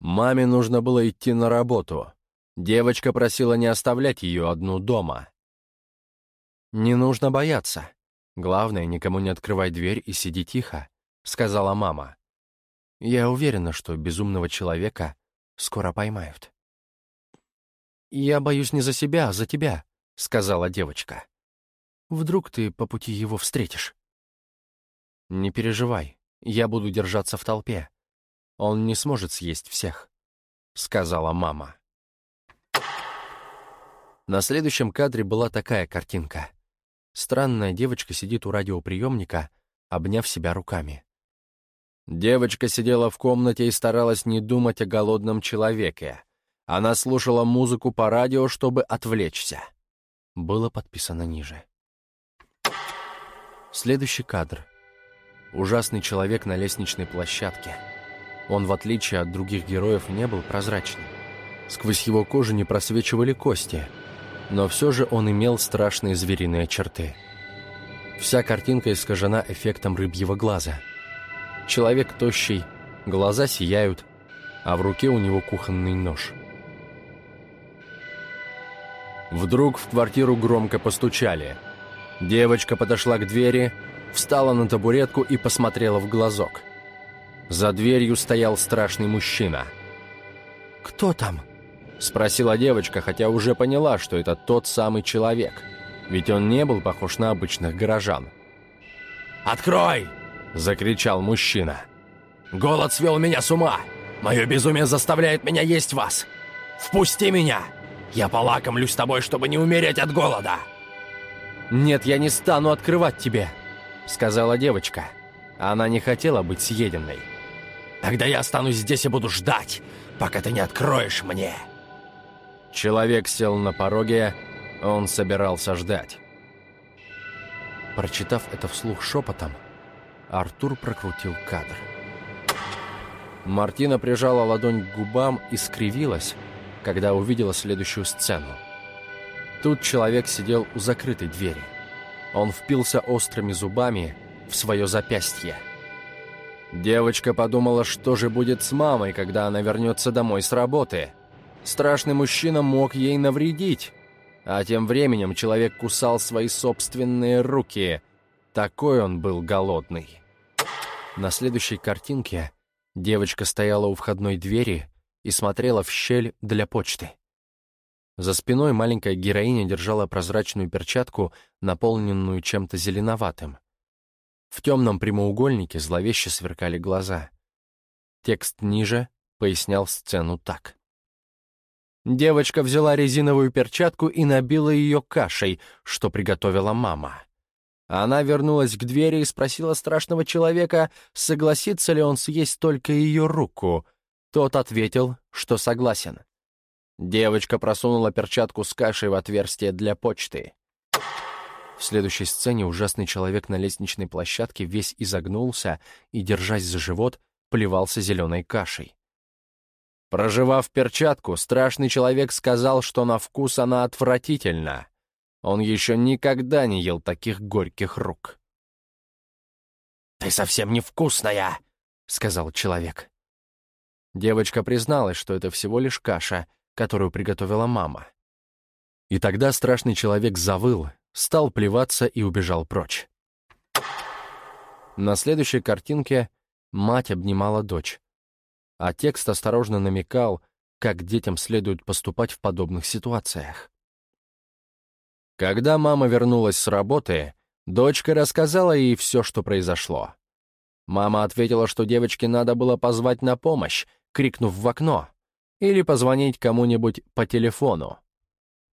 Маме нужно было идти на работу. Девочка просила не оставлять ее одну дома. «Не нужно бояться. Главное, никому не открывай дверь и сиди тихо», — сказала мама. «Я уверена, что безумного человека скоро поймают». «Я боюсь не за себя, а за тебя», — сказала девочка. «Вдруг ты по пути его встретишь?» «Не переживай, я буду держаться в толпе. Он не сможет съесть всех», — сказала мама. На следующем кадре была такая картинка. Странная девочка сидит у радиоприемника, обняв себя руками. Девочка сидела в комнате и старалась не думать о голодном человеке. Она слушала музыку по радио, чтобы отвлечься. Было подписано ниже. Следующий кадр. Ужасный человек на лестничной площадке. Он, в отличие от других героев, не был прозрачным. Сквозь его кожу не просвечивали кости, но все же он имел страшные звериные черты. Вся картинка искажена эффектом рыбьего глаза. Человек тощий, глаза сияют, а в руке у него кухонный нож — Вдруг в квартиру громко постучали. Девочка подошла к двери, встала на табуретку и посмотрела в глазок. За дверью стоял страшный мужчина. «Кто там?» — спросила девочка, хотя уже поняла, что это тот самый человек. Ведь он не был похож на обычных горожан. «Открой!» — закричал мужчина. «Голод свел меня с ума! Мое безумие заставляет меня есть вас! Впусти меня!» Я полакомлюсь тобой, чтобы не умереть от голода!» «Нет, я не стану открывать тебе», — сказала девочка. Она не хотела быть съеденной. «Тогда я останусь здесь и буду ждать, пока ты не откроешь мне!» Человек сел на пороге, он собирался ждать. Прочитав это вслух шепотом, Артур прокрутил кадр. Мартина прижала ладонь к губам и скривилась, когда увидела следующую сцену. Тут человек сидел у закрытой двери. Он впился острыми зубами в свое запястье. Девочка подумала, что же будет с мамой, когда она вернется домой с работы. Страшный мужчина мог ей навредить. А тем временем человек кусал свои собственные руки. Такой он был голодный. На следующей картинке девочка стояла у входной двери и смотрела в щель для почты. За спиной маленькая героиня держала прозрачную перчатку, наполненную чем-то зеленоватым. В темном прямоугольнике зловеще сверкали глаза. Текст ниже пояснял сцену так. Девочка взяла резиновую перчатку и набила ее кашей, что приготовила мама. Она вернулась к двери и спросила страшного человека, согласится ли он съесть только ее руку. Тот ответил, что согласен. Девочка просунула перчатку с кашей в отверстие для почты. В следующей сцене ужасный человек на лестничной площадке весь изогнулся и, держась за живот, плевался зеленой кашей. Проживав перчатку, страшный человек сказал, что на вкус она отвратительна. Он еще никогда не ел таких горьких рук. «Ты совсем невкусная!» — сказал человек. Девочка призналась, что это всего лишь каша, которую приготовила мама. И тогда страшный человек завыл, стал плеваться и убежал прочь. На следующей картинке мать обнимала дочь, а текст осторожно намекал, как детям следует поступать в подобных ситуациях. Когда мама вернулась с работы, дочка рассказала ей все, что произошло. Мама ответила, что девочке надо было позвать на помощь, крикнув в окно, или позвонить кому-нибудь по телефону.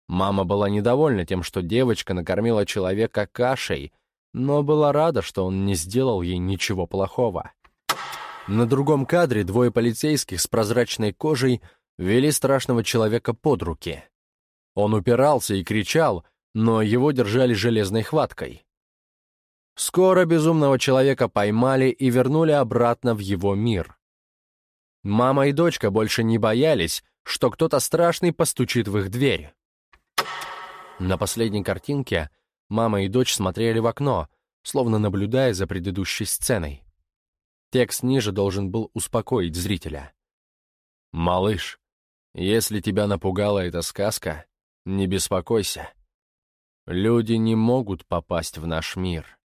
Мама была недовольна тем, что девочка накормила человека кашей, но была рада, что он не сделал ей ничего плохого. На другом кадре двое полицейских с прозрачной кожей вели страшного человека под руки. Он упирался и кричал, но его держали железной хваткой. Скоро безумного человека поймали и вернули обратно в его мир. Мама и дочка больше не боялись, что кто-то страшный постучит в их дверь. На последней картинке мама и дочь смотрели в окно, словно наблюдая за предыдущей сценой. Текст ниже должен был успокоить зрителя. «Малыш, если тебя напугала эта сказка, не беспокойся. Люди не могут попасть в наш мир.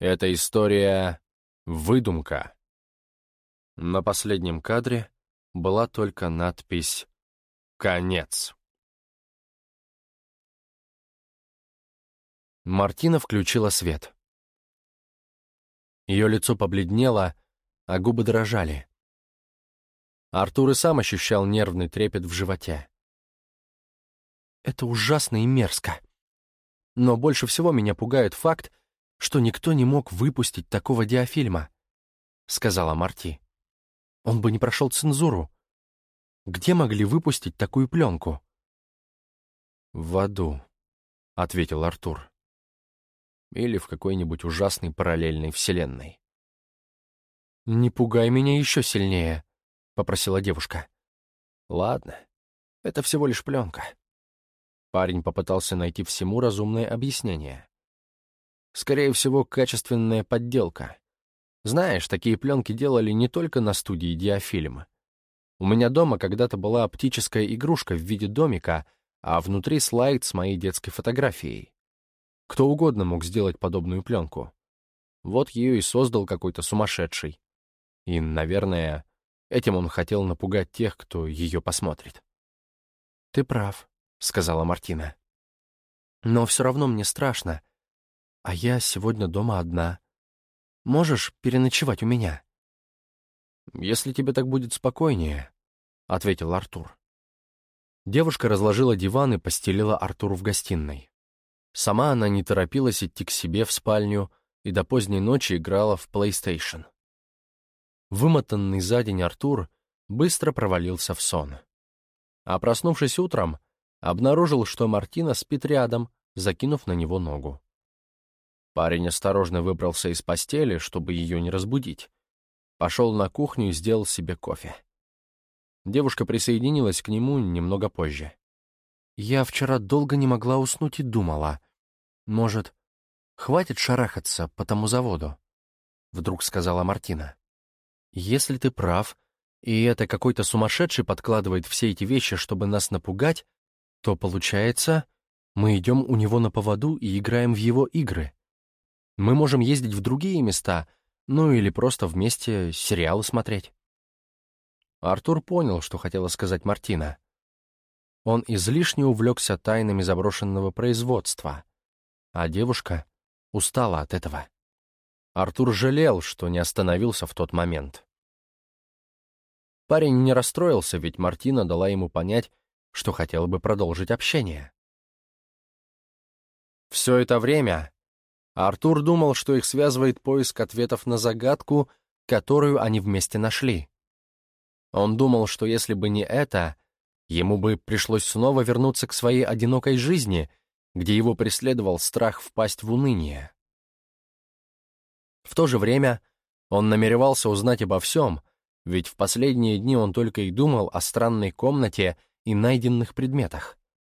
Эта история — выдумка». На последнем кадре была только надпись «Конец». Мартина включила свет. Ее лицо побледнело, а губы дрожали. Артур и сам ощущал нервный трепет в животе. Это ужасно и мерзко. Но больше всего меня пугает факт, что никто не мог выпустить такого диафильма, — сказала Марти. Он бы не прошел цензуру. Где могли выпустить такую пленку? «В аду», — ответил Артур или в какой-нибудь ужасной параллельной вселенной. «Не пугай меня еще сильнее», — попросила девушка. «Ладно, это всего лишь пленка». Парень попытался найти всему разумное объяснение. Скорее всего, качественная подделка. Знаешь, такие пленки делали не только на студии диафильма. У меня дома когда-то была оптическая игрушка в виде домика, а внутри слайд с моей детской фотографией. Кто угодно мог сделать подобную пленку. Вот ее и создал какой-то сумасшедший. И, наверное, этим он хотел напугать тех, кто ее посмотрит. «Ты прав», — сказала Мартина. «Но все равно мне страшно. А я сегодня дома одна. Можешь переночевать у меня?» «Если тебе так будет спокойнее», — ответил Артур. Девушка разложила диван и постелила Артуру в гостиной. Сама она не торопилась идти к себе в спальню и до поздней ночи играла в PlayStation. Вымотанный за день Артур быстро провалился в сон. А проснувшись утром, обнаружил, что Мартина спит рядом, закинув на него ногу. Парень осторожно выбрался из постели, чтобы ее не разбудить. Пошел на кухню и сделал себе кофе. Девушка присоединилась к нему немного позже. «Я вчера долго не могла уснуть и думала. Может, хватит шарахаться по тому заводу?» Вдруг сказала Мартина. «Если ты прав, и это какой-то сумасшедший подкладывает все эти вещи, чтобы нас напугать, то, получается, мы идем у него на поводу и играем в его игры. Мы можем ездить в другие места, ну или просто вместе сериалы смотреть». Артур понял, что хотела сказать Мартина. Он излишне увлекся тайнами заброшенного производства, а девушка устала от этого. Артур жалел, что не остановился в тот момент. Парень не расстроился, ведь Мартина дала ему понять, что хотела бы продолжить общение. Все это время Артур думал, что их связывает поиск ответов на загадку, которую они вместе нашли. Он думал, что если бы не это, ему бы пришлось снова вернуться к своей одинокой жизни, где его преследовал страх впасть в уныние. В то же время он намеревался узнать обо всем, ведь в последние дни он только и думал о странной комнате и найденных предметах.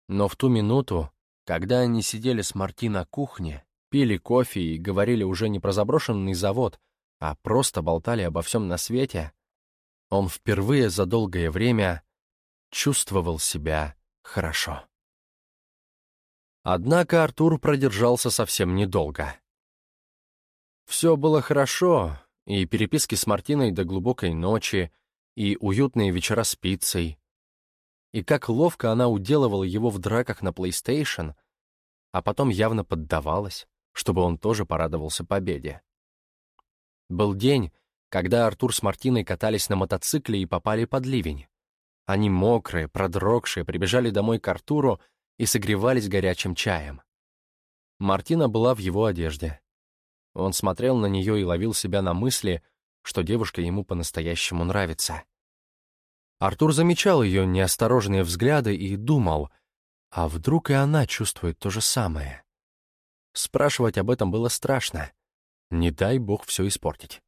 Но в ту минуту, когда они сидели с Марти на кухне, пили кофе и говорили уже не про заброшенный завод, а просто болтали обо всем на свете, он впервые за долгое время чувствовал себя хорошо. Однако Артур продержался совсем недолго. Все было хорошо, и переписки с Мартиной до глубокой ночи, и уютные вечера с пиццей, и как ловко она уделывала его в драках на PlayStation, а потом явно поддавалась, чтобы он тоже порадовался победе. Был день, когда Артур с Мартиной катались на мотоцикле и попали под ливень. Они мокрые, продрогшие, прибежали домой к Артуру и согревались горячим чаем. Мартина была в его одежде. Он смотрел на нее и ловил себя на мысли, что девушка ему по-настоящему нравится. Артур замечал ее неосторожные взгляды и думал, а вдруг и она чувствует то же самое. Спрашивать об этом было страшно. Не дай бог все испортить.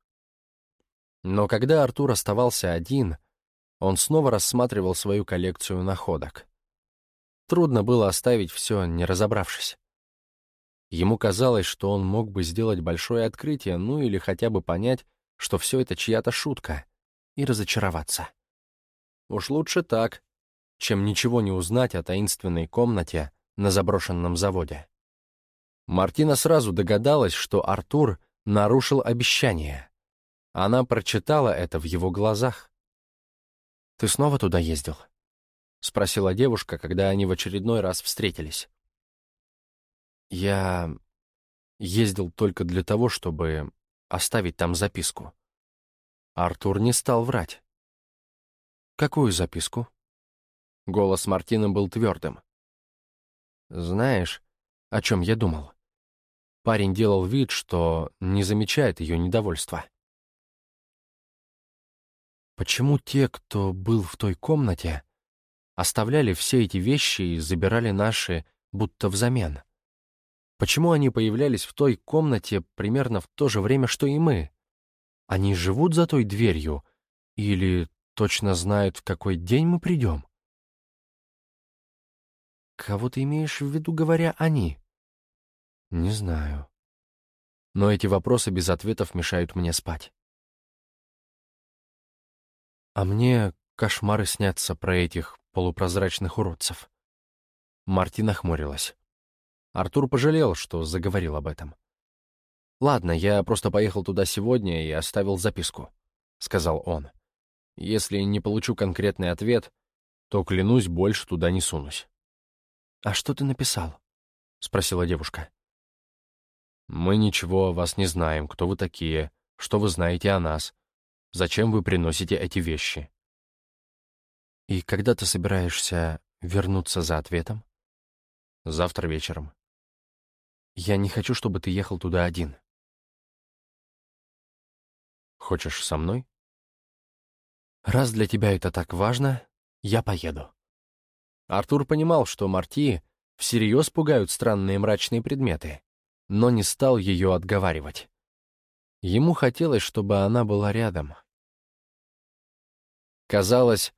Но когда Артур оставался один, он снова рассматривал свою коллекцию находок. Трудно было оставить все, не разобравшись. Ему казалось, что он мог бы сделать большое открытие, ну или хотя бы понять, что все это чья-то шутка, и разочароваться. Уж лучше так, чем ничего не узнать о таинственной комнате на заброшенном заводе. Мартина сразу догадалась, что Артур нарушил обещание. Она прочитала это в его глазах. «Ты снова туда ездил?» — спросила девушка, когда они в очередной раз встретились. «Я ездил только для того, чтобы оставить там записку». Артур не стал врать. «Какую записку?» Голос Мартина был твердым. «Знаешь, о чем я думал?» Парень делал вид, что не замечает ее недовольства. Почему те, кто был в той комнате, оставляли все эти вещи и забирали наши, будто взамен? Почему они появлялись в той комнате примерно в то же время, что и мы? Они живут за той дверью или точно знают, в какой день мы придем? Кого ты имеешь в виду, говоря «они»? Не знаю. Но эти вопросы без ответов мешают мне спать. А мне кошмары снятся про этих полупрозрачных уродцев. Марти нахмурилась. Артур пожалел, что заговорил об этом. «Ладно, я просто поехал туда сегодня и оставил записку», — сказал он. «Если не получу конкретный ответ, то, клянусь, больше туда не сунусь». «А что ты написал?» — спросила девушка. «Мы ничего о вас не знаем, кто вы такие, что вы знаете о нас, Зачем вы приносите эти вещи? И когда ты собираешься вернуться за ответом? Завтра вечером. Я не хочу, чтобы ты ехал туда один. Хочешь со мной? Раз для тебя это так важно, я поеду. Артур понимал, что Марти всерьез пугают странные мрачные предметы, но не стал ее отговаривать. Ему хотелось, чтобы она была рядом. Казалось,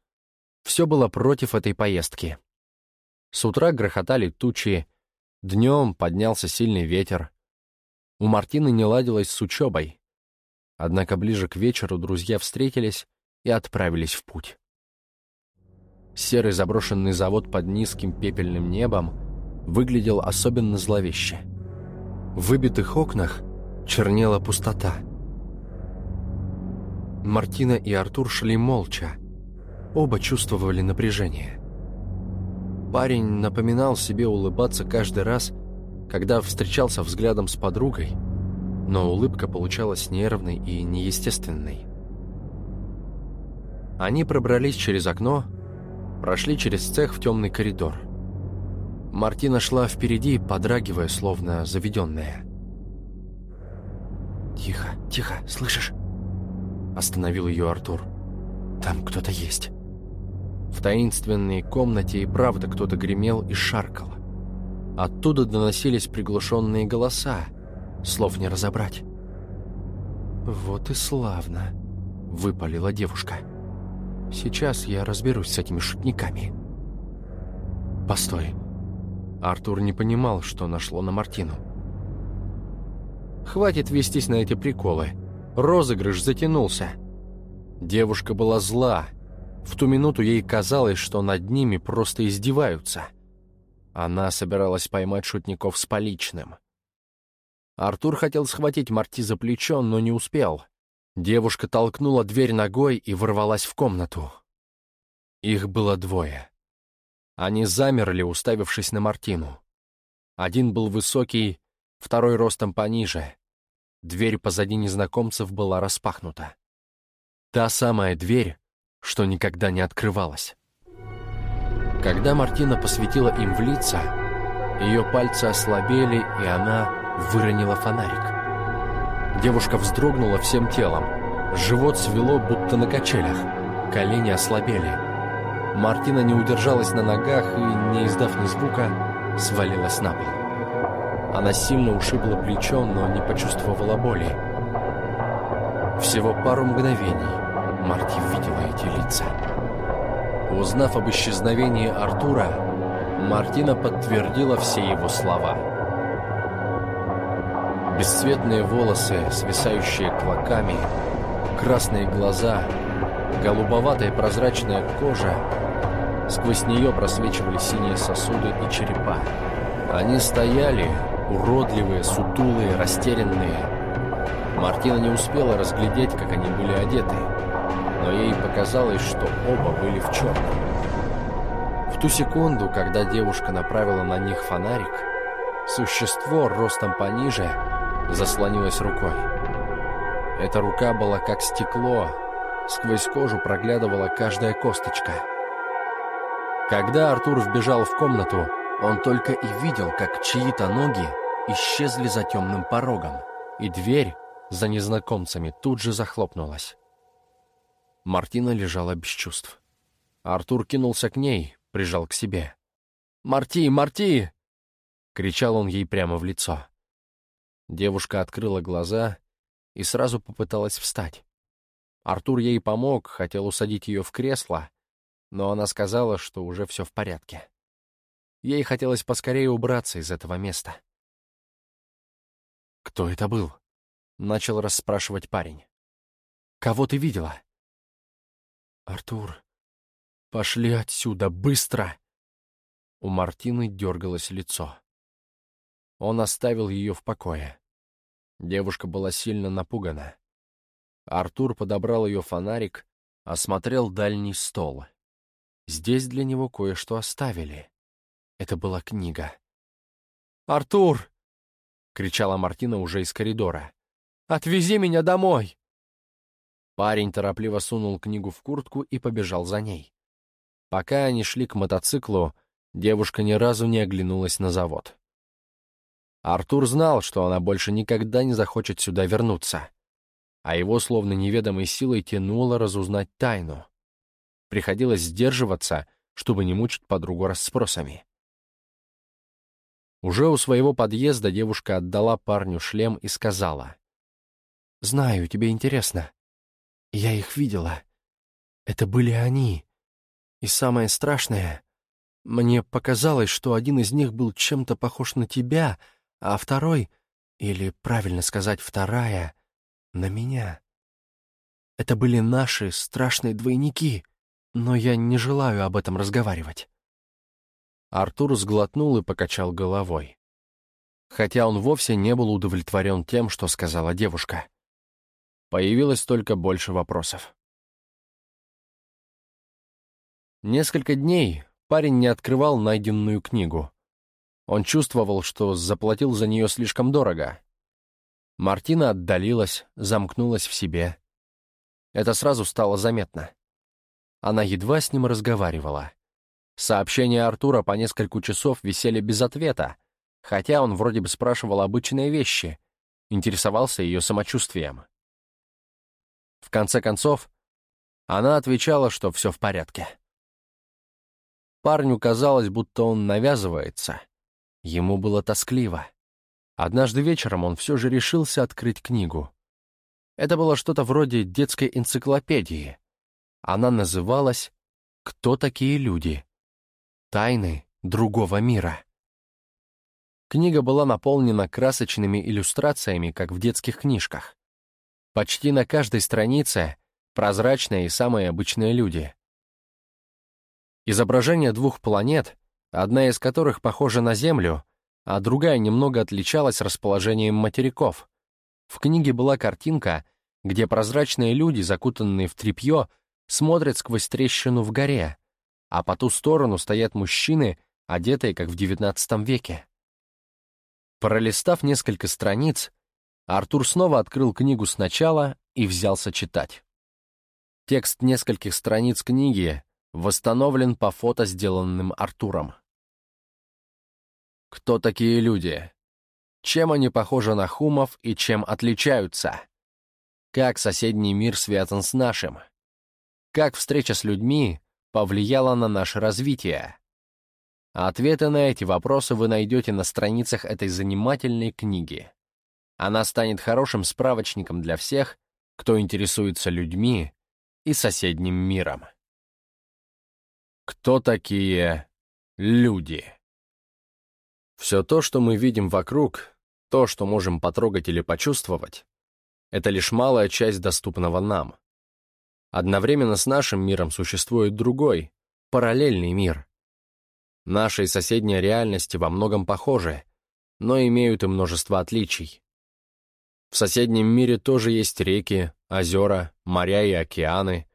все было против этой поездки. С утра грохотали тучи, днем поднялся сильный ветер. У Мартины не ладилось с учебой. Однако ближе к вечеру друзья встретились и отправились в путь. Серый заброшенный завод под низким пепельным небом выглядел особенно зловеще. В выбитых окнах чернела пустота. Мартина и Артур шли молча. Оба чувствовали напряжение. Парень напоминал себе улыбаться каждый раз, когда встречался взглядом с подругой, но улыбка получалась нервной и неестественной. Они пробрались через окно, прошли через цех в темный коридор. Мартина шла впереди, подрагивая, словно заведенная. «Тихо, тихо, слышишь?» Остановил ее Артур. «Там кто-то есть». В таинственной комнате и правда кто-то гремел и шаркал. Оттуда доносились приглушенные голоса, слов не разобрать. «Вот и славно», — выпалила девушка. «Сейчас я разберусь с этими шутниками». «Постой». Артур не понимал, что нашло на Мартину. «Хватит вестись на эти приколы. Розыгрыш затянулся». Девушка была зла, в ту минуту ей казалось, что над ними просто издеваются. Она собиралась поймать шутников с поличным. Артур хотел схватить Марти за плечо, но не успел. Девушка толкнула дверь ногой и ворвалась в комнату. Их было двое. Они замерли, уставившись на Мартину. Один был высокий, второй ростом пониже. Дверь позади незнакомцев была распахнута. Та самая дверь, что никогда не открывалось. Когда Мартина посветила им в лица, ее пальцы ослабели, и она выронила фонарик. Девушка вздрогнула всем телом. Живот свело, будто на качелях. Колени ослабели. Мартина не удержалась на ногах и, не издав ни звука, свалилась на пол. Она сильно ушибла плечо, но не почувствовала боли. Всего пару мгновений, Марти видела эти лица. Узнав об исчезновении Артура, Мартина подтвердила все его слова. Бесцветные волосы, свисающие клоками, красные глаза, голубоватая прозрачная кожа, сквозь нее просвечивали синие сосуды и черепа. Они стояли, уродливые, сутулые, растерянные. Мартина не успела разглядеть, как они были одеты но ей показалось, что оба были в черном. В ту секунду, когда девушка направила на них фонарик, существо ростом пониже заслонилось рукой. Эта рука была как стекло, сквозь кожу проглядывала каждая косточка. Когда Артур вбежал в комнату, он только и видел, как чьи-то ноги исчезли за темным порогом, и дверь за незнакомцами тут же захлопнулась. Мартина лежала без чувств. Артур кинулся к ней, прижал к себе. «Марти! Марти!» — кричал он ей прямо в лицо. Девушка открыла глаза и сразу попыталась встать. Артур ей помог, хотел усадить ее в кресло, но она сказала, что уже все в порядке. Ей хотелось поскорее убраться из этого места. «Кто это был?» — начал расспрашивать парень. «Кого ты видела?» «Артур, пошли отсюда, быстро!» У Мартины дергалось лицо. Он оставил ее в покое. Девушка была сильно напугана. Артур подобрал ее фонарик, осмотрел дальний стол. Здесь для него кое-что оставили. Это была книга. «Артур!» — кричала Мартина уже из коридора. «Отвези меня домой!» Парень торопливо сунул книгу в куртку и побежал за ней. Пока они шли к мотоциклу, девушка ни разу не оглянулась на завод. Артур знал, что она больше никогда не захочет сюда вернуться, а его словно неведомой силой тянуло разузнать тайну. Приходилось сдерживаться, чтобы не мучить подругу расспросами. Уже у своего подъезда девушка отдала парню шлем и сказала, Знаю, тебе интересно. Я их видела. Это были они. И самое страшное, мне показалось, что один из них был чем-то похож на тебя, а второй, или, правильно сказать, вторая, на меня. Это были наши страшные двойники, но я не желаю об этом разговаривать. Артур сглотнул и покачал головой. Хотя он вовсе не был удовлетворен тем, что сказала девушка. Появилось только больше вопросов. Несколько дней парень не открывал найденную книгу. Он чувствовал, что заплатил за нее слишком дорого. Мартина отдалилась, замкнулась в себе. Это сразу стало заметно. Она едва с ним разговаривала. Сообщения Артура по нескольку часов висели без ответа, хотя он вроде бы спрашивал обычные вещи, интересовался ее самочувствием. В конце концов, она отвечала, что все в порядке. Парню казалось, будто он навязывается. Ему было тоскливо. Однажды вечером он все же решился открыть книгу. Это было что-то вроде детской энциклопедии. Она называлась «Кто такие люди? Тайны другого мира». Книга была наполнена красочными иллюстрациями, как в детских книжках. Почти на каждой странице прозрачные и самые обычные люди. Изображение двух планет, одна из которых похожа на Землю, а другая немного отличалась расположением материков. В книге была картинка, где прозрачные люди, закутанные в тряпье, смотрят сквозь трещину в горе, а по ту сторону стоят мужчины, одетые как в XIX веке. Пролистав несколько страниц, Артур снова открыл книгу сначала и взялся читать. Текст нескольких страниц книги восстановлен по фото, сделанным Артуром. Кто такие люди? Чем они похожи на хумов и чем отличаются? Как соседний мир связан с нашим? Как встреча с людьми повлияла на наше развитие? Ответы на эти вопросы вы найдете на страницах этой занимательной книги. Она станет хорошим справочником для всех, кто интересуется людьми и соседним миром. Кто такие люди? Все то, что мы видим вокруг, то, что можем потрогать или почувствовать, это лишь малая часть доступного нам. Одновременно с нашим миром существует другой, параллельный мир. Наши и соседние реальности во многом похожи, но имеют и множество отличий. В соседнем мире тоже есть реки, озера, моря и океаны,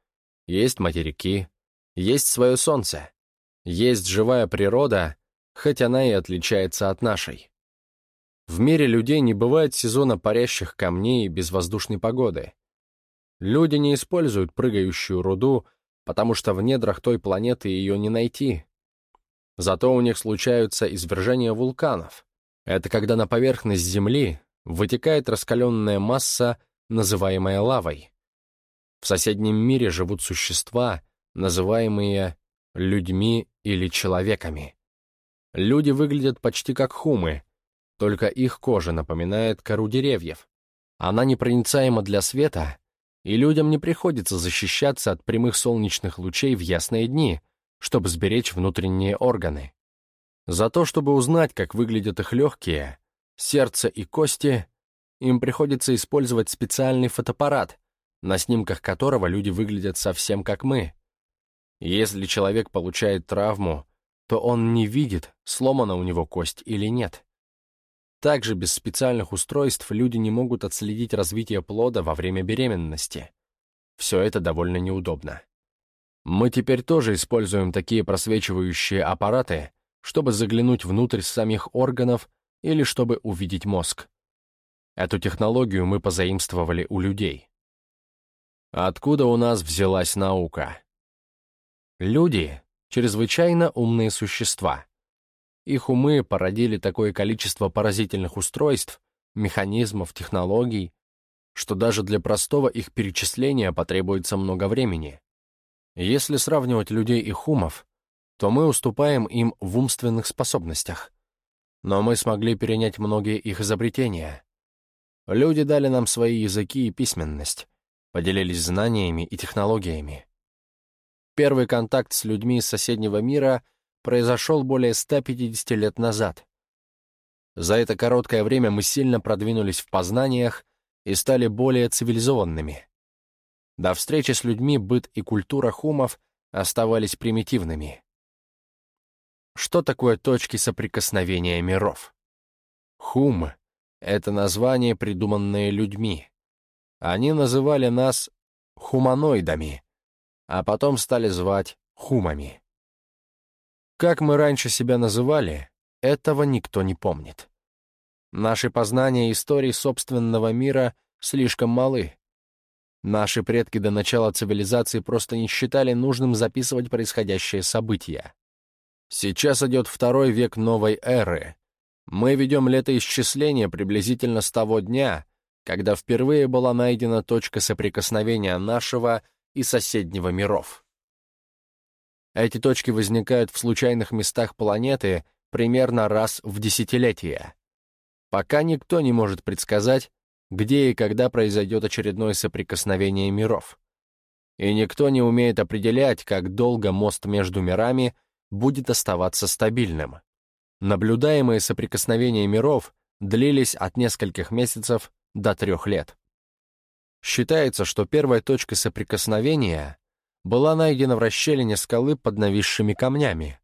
есть материки, есть свое солнце, есть живая природа, хоть она и отличается от нашей. В мире людей не бывает сезона парящих камней и безвоздушной погоды. Люди не используют прыгающую руду, потому что в недрах той планеты ее не найти. Зато у них случаются извержения вулканов. Это когда на поверхность Земли вытекает раскаленная масса, называемая лавой. В соседнем мире живут существа, называемые людьми или человеками. Люди выглядят почти как хумы, только их кожа напоминает кору деревьев. Она непроницаема для света, и людям не приходится защищаться от прямых солнечных лучей в ясные дни, чтобы сберечь внутренние органы. За то, чтобы узнать, как выглядят их легкие, сердце и кости, им приходится использовать специальный фотоаппарат, на снимках которого люди выглядят совсем как мы. Если человек получает травму, то он не видит, сломана у него кость или нет. Также без специальных устройств люди не могут отследить развитие плода во время беременности. Все это довольно неудобно. Мы теперь тоже используем такие просвечивающие аппараты, чтобы заглянуть внутрь самих органов или чтобы увидеть мозг. Эту технологию мы позаимствовали у людей. Откуда у нас взялась наука? Люди — чрезвычайно умные существа. Их умы породили такое количество поразительных устройств, механизмов, технологий, что даже для простого их перечисления потребуется много времени. Если сравнивать людей и хумов, то мы уступаем им в умственных способностях. Но мы смогли перенять многие их изобретения. Люди дали нам свои языки и письменность, поделились знаниями и технологиями. Первый контакт с людьми из соседнего мира произошел более 150 лет назад. За это короткое время мы сильно продвинулись в познаниях и стали более цивилизованными. До встречи с людьми быт и культура хумов оставались примитивными. Что такое точки соприкосновения миров? Хум — это название, придуманное людьми. Они называли нас хуманоидами, а потом стали звать хумами. Как мы раньше себя называли, этого никто не помнит. Наши познания истории собственного мира слишком малы. Наши предки до начала цивилизации просто не считали нужным записывать происходящие события. Сейчас идет второй век новой эры. Мы ведем летоисчисление приблизительно с того дня, когда впервые была найдена точка соприкосновения нашего и соседнего миров. Эти точки возникают в случайных местах планеты примерно раз в десятилетие. Пока никто не может предсказать, где и когда произойдет очередное соприкосновение миров. И никто не умеет определять, как долго мост между мирами будет оставаться стабильным. Наблюдаемые соприкосновения миров длились от нескольких месяцев до трех лет. Считается, что первая точка соприкосновения была найдена в расщелине скалы под нависшими камнями.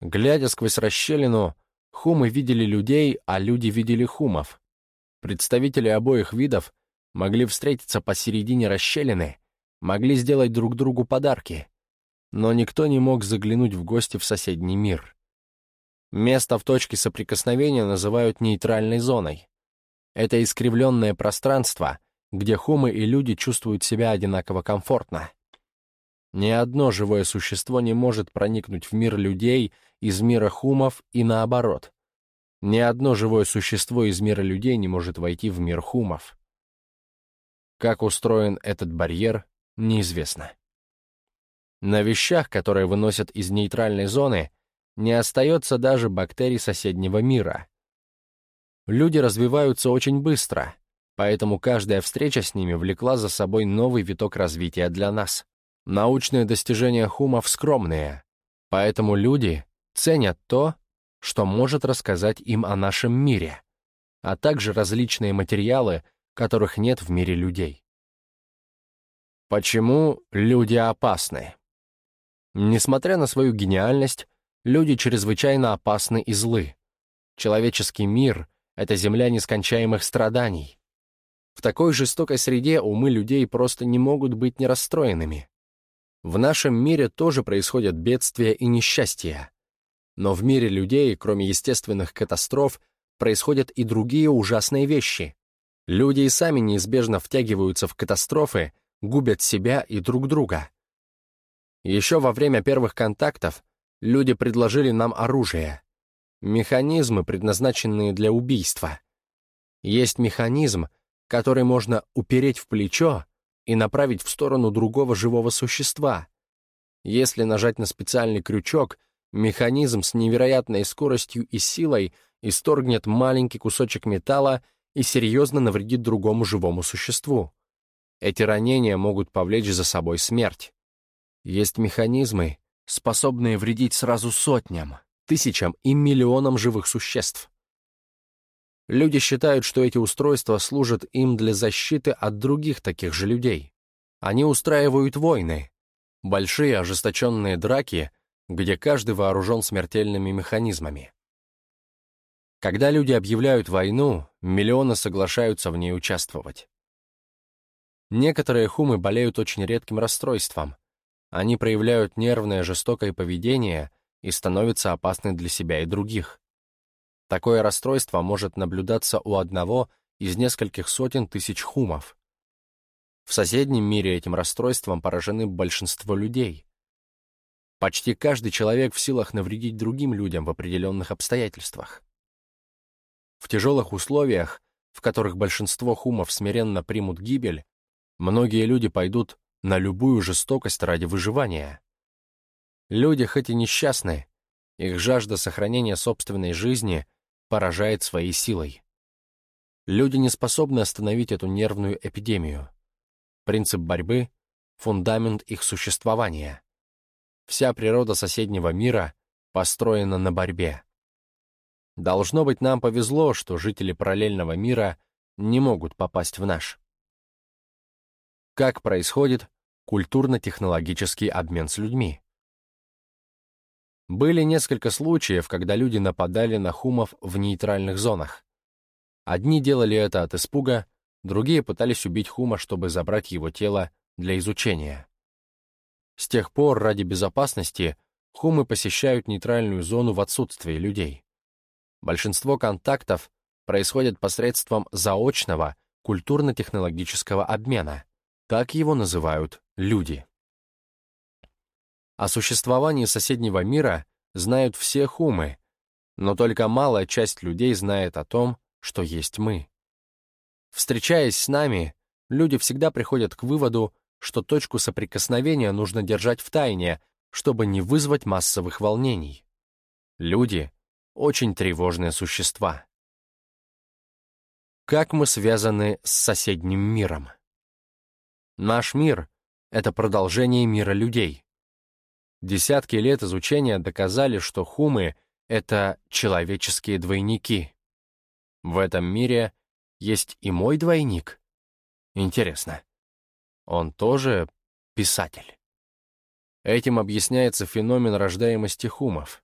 Глядя сквозь расщелину, хумы видели людей, а люди видели хумов. Представители обоих видов могли встретиться посередине расщелины, могли сделать друг другу подарки, но никто не мог заглянуть в гости в соседний мир. Место в точке соприкосновения называют нейтральной зоной. Это искривленное пространство, где хумы и люди чувствуют себя одинаково комфортно. Ни одно живое существо не может проникнуть в мир людей из мира хумов и наоборот. Ни одно живое существо из мира людей не может войти в мир хумов. Как устроен этот барьер, неизвестно. На вещах, которые выносят из нейтральной зоны, не остается даже бактерий соседнего мира. Люди развиваются очень быстро, поэтому каждая встреча с ними влекла за собой новый виток развития для нас. Научные достижения хумов скромные, поэтому люди ценят то, что может рассказать им о нашем мире, а также различные материалы, которых нет в мире людей. Почему люди опасны? Несмотря на свою гениальность, люди чрезвычайно опасны и злы. Человеческий мир — это земля нескончаемых страданий. В такой жестокой среде умы людей просто не могут быть нерасстроенными. В нашем мире тоже происходят бедствия и несчастья. Но в мире людей, кроме естественных катастроф, происходят и другие ужасные вещи. Люди и сами неизбежно втягиваются в катастрофы, губят себя и друг друга. Еще во время первых контактов люди предложили нам оружие. Механизмы, предназначенные для убийства. Есть механизм, который можно упереть в плечо и направить в сторону другого живого существа. Если нажать на специальный крючок, механизм с невероятной скоростью и силой исторгнет маленький кусочек металла и серьезно навредит другому живому существу. Эти ранения могут повлечь за собой смерть. Есть механизмы, способные вредить сразу сотням, тысячам и миллионам живых существ. Люди считают, что эти устройства служат им для защиты от других таких же людей. Они устраивают войны, большие ожесточенные драки, где каждый вооружен смертельными механизмами. Когда люди объявляют войну, миллионы соглашаются в ней участвовать. Некоторые хумы болеют очень редким расстройством, они проявляют нервное жестокое поведение и становятся опасны для себя и других. Такое расстройство может наблюдаться у одного из нескольких сотен тысяч хумов. В соседнем мире этим расстройством поражены большинство людей. Почти каждый человек в силах навредить другим людям в определенных обстоятельствах. В тяжелых условиях, в которых большинство хумов смиренно примут гибель, многие люди пойдут на любую жестокость ради выживания. Люди хоть и несчастны, их жажда сохранения собственной жизни поражает своей силой. Люди не способны остановить эту нервную эпидемию. Принцип борьбы — фундамент их существования. Вся природа соседнего мира построена на борьбе. Должно быть, нам повезло, что жители параллельного мира не могут попасть в наш. Как происходит культурно-технологический обмен с людьми? Были несколько случаев, когда люди нападали на хумов в нейтральных зонах. Одни делали это от испуга, другие пытались убить хума, чтобы забрать его тело для изучения. С тех пор, ради безопасности, хумы посещают нейтральную зону в отсутствии людей. Большинство контактов происходят посредством заочного культурно-технологического обмена. Так его называют люди. О существовании соседнего мира знают все хумы, но только малая часть людей знает о том, что есть мы. Встречаясь с нами, люди всегда приходят к выводу, что точку соприкосновения нужно держать в тайне, чтобы не вызвать массовых волнений. Люди — очень тревожные существа. Как мы связаны с соседним миром? Наш мир — это продолжение мира людей. Десятки лет изучения доказали, что хумы — это человеческие двойники. В этом мире есть и мой двойник. Интересно, он тоже писатель? Этим объясняется феномен рождаемости хумов.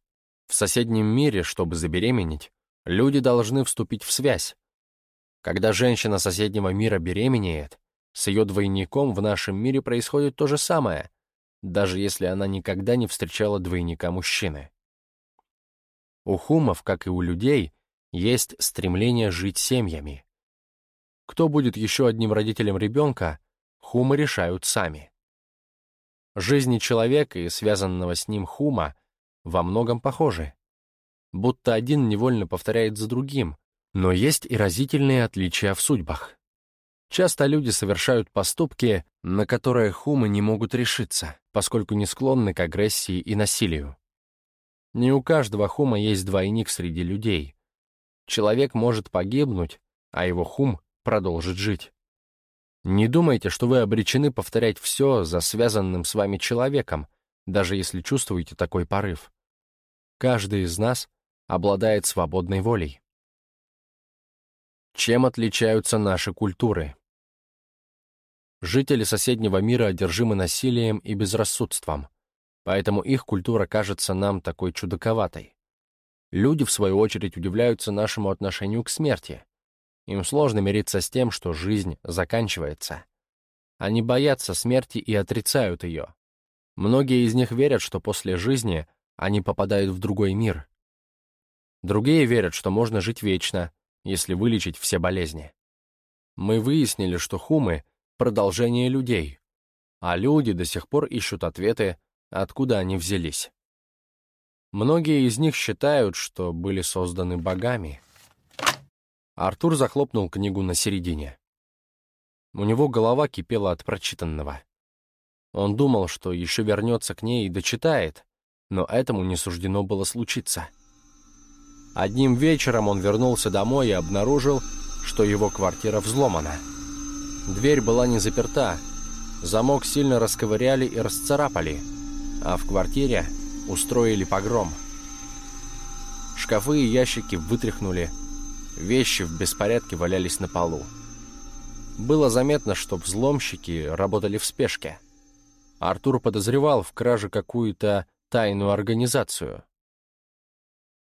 В соседнем мире, чтобы забеременеть, люди должны вступить в связь. Когда женщина соседнего мира беременеет, с ее двойником в нашем мире происходит то же самое, даже если она никогда не встречала двойника мужчины. У хумов, как и у людей, есть стремление жить семьями. Кто будет еще одним родителем ребенка, хумы решают сами. Жизни человека и связанного с ним хума во многом похожи. Будто один невольно повторяет за другим, но есть и разительные отличия в судьбах. Часто люди совершают поступки, на которые хумы не могут решиться, поскольку не склонны к агрессии и насилию. Не у каждого хума есть двойник среди людей, Человек может погибнуть, а его хум продолжит жить. Не думайте, что вы обречены повторять все за связанным с вами человеком, даже если чувствуете такой порыв. Каждый из нас обладает свободной волей. Чем отличаются наши культуры? Жители соседнего мира одержимы насилием и безрассудством, поэтому их культура кажется нам такой чудаковатой. Люди, в свою очередь, удивляются нашему отношению к смерти. Им сложно мириться с тем, что жизнь заканчивается. Они боятся смерти и отрицают ее. Многие из них верят, что после жизни они попадают в другой мир. Другие верят, что можно жить вечно, если вылечить все болезни. Мы выяснили, что хумы — продолжение людей, а люди до сих пор ищут ответы, откуда они взялись. Многие из них считают, что были созданы богами. Артур захлопнул книгу на середине. У него голова кипела от прочитанного. Он думал, что еще вернется к ней и дочитает, но этому не суждено было случиться. Одним вечером он вернулся домой и обнаружил, что его квартира взломана. Дверь была не заперта, замок сильно расковыряли и расцарапали, а в квартире устроили погром. Шкафы и ящики вытряхнули, вещи в беспорядке валялись на полу. Было заметно, что взломщики работали в спешке. Артур подозревал в краже какую-то тайную организацию.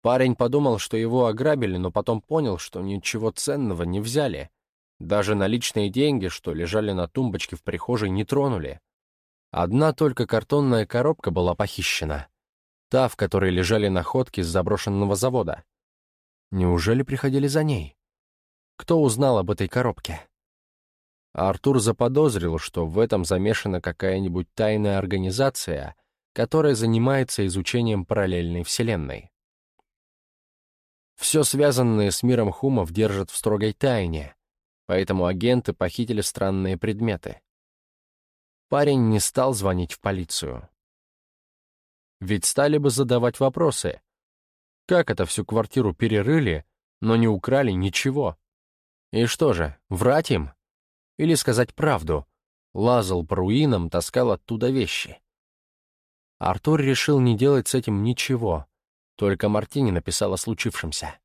Парень подумал, что его ограбили, но потом понял, что ничего ценного не взяли. Даже наличные деньги, что лежали на тумбочке в прихожей, не тронули. Одна только картонная коробка была похищена — Та, в которой лежали находки с заброшенного завода. Неужели приходили за ней? Кто узнал об этой коробке? Артур заподозрил, что в этом замешана какая-нибудь тайная организация, которая занимается изучением параллельной вселенной. Все связанное с миром хумов держат в строгой тайне, поэтому агенты похитили странные предметы. Парень не стал звонить в полицию. Ведь стали бы задавать вопросы. Как это всю квартиру перерыли, но не украли ничего? И что же, врать им? Или сказать правду? Лазал по руинам, таскал оттуда вещи. Артур решил не делать с этим ничего, только Мартини написал о случившемся.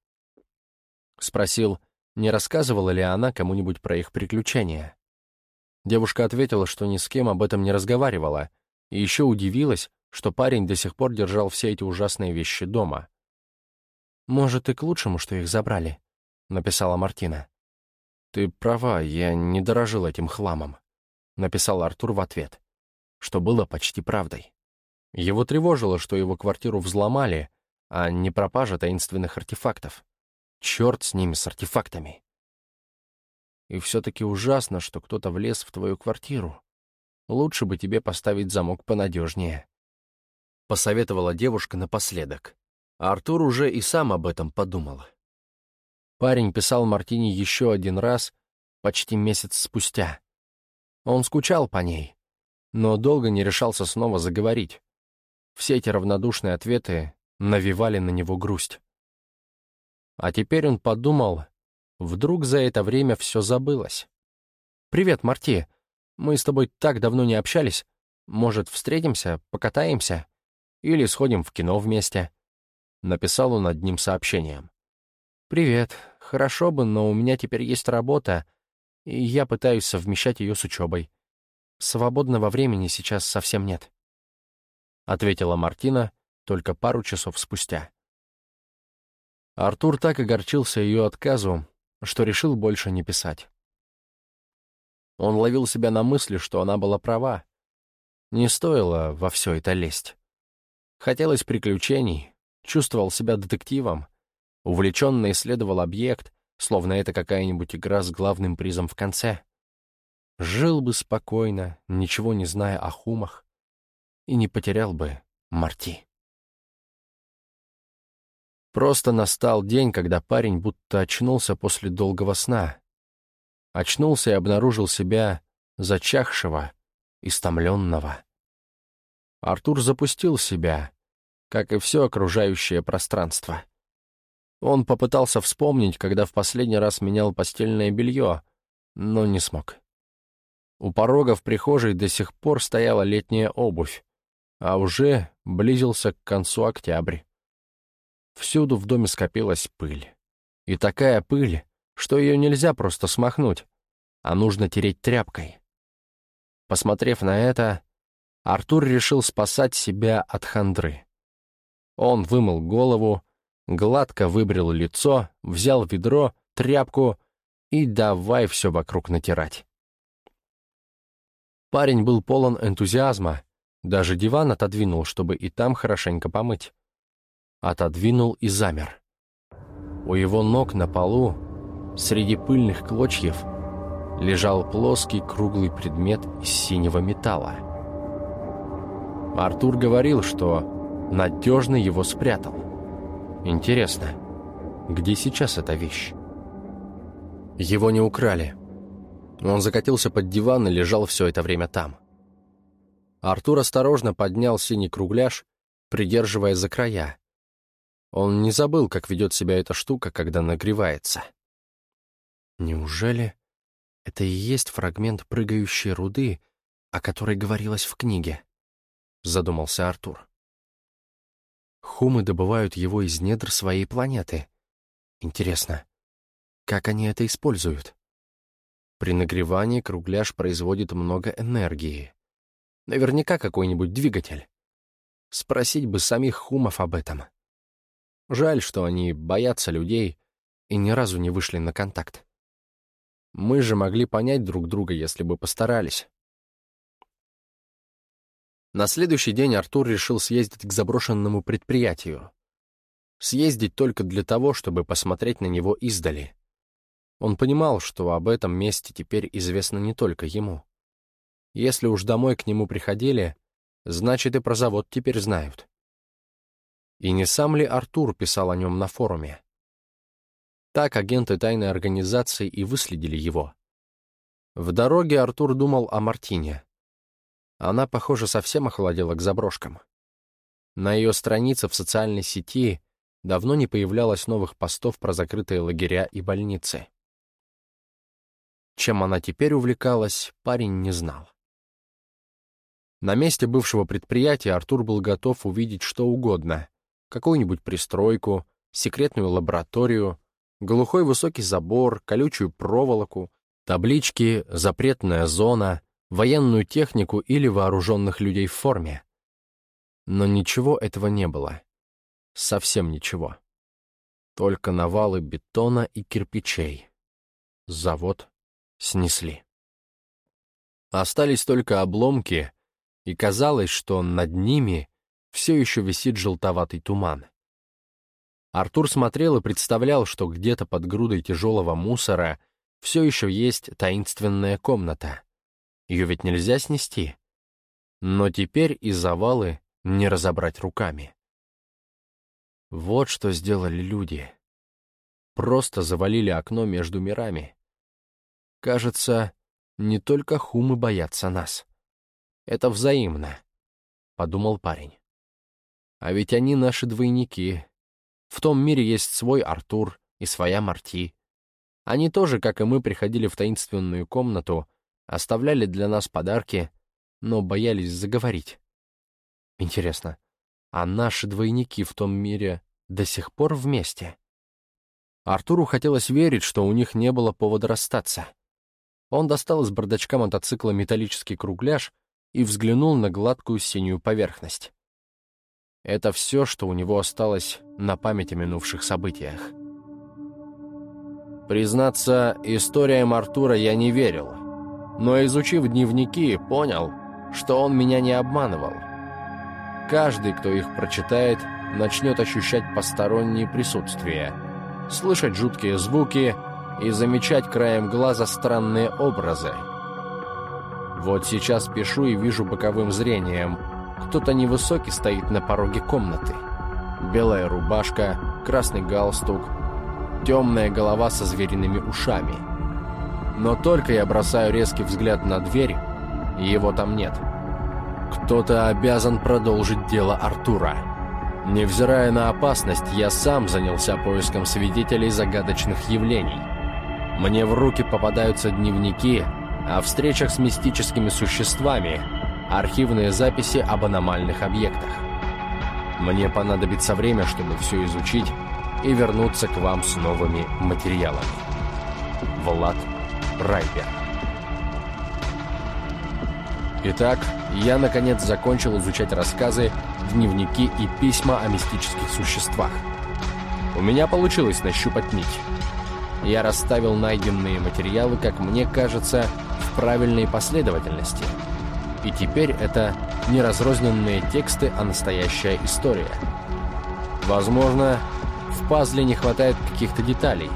Спросил, не рассказывала ли она кому-нибудь про их приключения. Девушка ответила, что ни с кем об этом не разговаривала, и еще удивилась, что парень до сих пор держал все эти ужасные вещи дома. «Может, и к лучшему, что их забрали», — написала Мартина. «Ты права, я не дорожил этим хламом», — написал Артур в ответ, что было почти правдой. Его тревожило, что его квартиру взломали, а не пропажа таинственных артефактов. Черт с ними, с артефактами. И все-таки ужасно, что кто-то влез в твою квартиру. Лучше бы тебе поставить замок понадежнее. Посоветовала девушка напоследок. А Артур уже и сам об этом подумал. Парень писал Мартине еще один раз, почти месяц спустя. Он скучал по ней, но долго не решался снова заговорить. Все эти равнодушные ответы навевали на него грусть. А теперь он подумал, вдруг за это время все забылось. «Привет, Марти. Мы с тобой так давно не общались. Может, встретимся, покатаемся? Или сходим в кино вместе?» Написал он одним сообщением. «Привет. Хорошо бы, но у меня теперь есть работа, и я пытаюсь совмещать ее с учебой. Свободного времени сейчас совсем нет», — ответила Мартина только пару часов спустя. Артур так огорчился ее отказу, что решил больше не писать. Он ловил себя на мысли, что она была права. Не стоило во все это лезть. Хотелось приключений, чувствовал себя детективом, увлеченно исследовал объект, словно это какая-нибудь игра с главным призом в конце. Жил бы спокойно, ничего не зная о хумах, и не потерял бы Марти. Просто настал день, когда парень будто очнулся после долгого сна. Очнулся и обнаружил себя зачахшего, истомленного. Артур запустил себя, как и все окружающее пространство. Он попытался вспомнить, когда в последний раз менял постельное белье, но не смог. У порога в прихожей до сих пор стояла летняя обувь, а уже близился к концу октябрь. Всюду в доме скопилась пыль. И такая пыль, что ее нельзя просто смахнуть, а нужно тереть тряпкой. Посмотрев на это, Артур решил спасать себя от хандры. Он вымыл голову, гладко выбрил лицо, взял ведро, тряпку и давай все вокруг натирать. Парень был полон энтузиазма, даже диван отодвинул, чтобы и там хорошенько помыть отодвинул и замер. У его ног на полу, среди пыльных клочьев, лежал плоский круглый предмет из синего металла. Артур говорил, что надежно его спрятал. Интересно, где сейчас эта вещь? Его не украли. Он закатился под диван и лежал все это время там. Артур осторожно поднял синий кругляш, придерживая за края, он не забыл, как ведет себя эта штука, когда нагревается. Неужели это и есть фрагмент прыгающей руды, о которой говорилось в книге? Задумался Артур. Хумы добывают его из недр своей планеты. Интересно, как они это используют? При нагревании кругляш производит много энергии. Наверняка какой-нибудь двигатель. Спросить бы самих хумов об этом. Жаль, что они боятся людей и ни разу не вышли на контакт. Мы же могли понять друг друга, если бы постарались. На следующий день Артур решил съездить к заброшенному предприятию. Съездить только для того, чтобы посмотреть на него издали. Он понимал, что об этом месте теперь известно не только ему. Если уж домой к нему приходили, значит и про завод теперь знают. И не сам ли Артур писал о нем на форуме? Так агенты тайной организации и выследили его. В дороге Артур думал о Мартине. Она, похоже, совсем охладела к заброшкам. На ее странице в социальной сети давно не появлялось новых постов про закрытые лагеря и больницы. Чем она теперь увлекалась, парень не знал. На месте бывшего предприятия Артур был готов увидеть что угодно. Какую-нибудь пристройку, секретную лабораторию, глухой высокий забор, колючую проволоку, таблички «Запретная зона», военную технику или вооруженных людей в форме. Но ничего этого не было. Совсем ничего. Только навалы бетона и кирпичей. Завод снесли. Остались только обломки, и казалось, что над ними все еще висит желтоватый туман. Артур смотрел и представлял, что где-то под грудой тяжелого мусора все еще есть таинственная комната. Ее ведь нельзя снести. Но теперь и завалы не разобрать руками. Вот что сделали люди. Просто завалили окно между мирами. Кажется, не только хумы боятся нас. Это взаимно, — подумал парень. А ведь они наши двойники. В том мире есть свой Артур и своя Марти. Они тоже, как и мы, приходили в таинственную комнату, оставляли для нас подарки, но боялись заговорить. Интересно, а наши двойники в том мире до сих пор вместе? Артуру хотелось верить, что у них не было повода расстаться. Он достал из бардачка мотоцикла металлический кругляш и взглянул на гладкую синюю поверхность. Это все, что у него осталось на память о минувших событиях. Признаться, историям Артура я не верил, но, изучив дневники, понял, что он меня не обманывал. Каждый, кто их прочитает, начнет ощущать посторонние присутствия, слышать жуткие звуки и замечать краем глаза странные образы. Вот сейчас пишу и вижу боковым зрением. Кто-то невысокий стоит на пороге комнаты. Белая рубашка, красный галстук, темная голова со звериными ушами. Но только я бросаю резкий взгляд на дверь, его там нет. Кто-то обязан продолжить дело Артура. Невзирая на опасность, я сам занялся поиском свидетелей загадочных явлений. Мне в руки попадаются дневники о встречах с мистическими существами, архивные записи об аномальных объектах. Мне понадобится время, чтобы все изучить и вернуться к вам с новыми материалами. Влад Райбер Итак, я наконец закончил изучать рассказы, дневники и письма о мистических существах. У меня получилось нащупать нить. Я расставил найденные материалы, как мне кажется, в правильной последовательности. И теперь это не разрозненные тексты, а настоящая история. Возможно, в пазле не хватает каких-то деталей,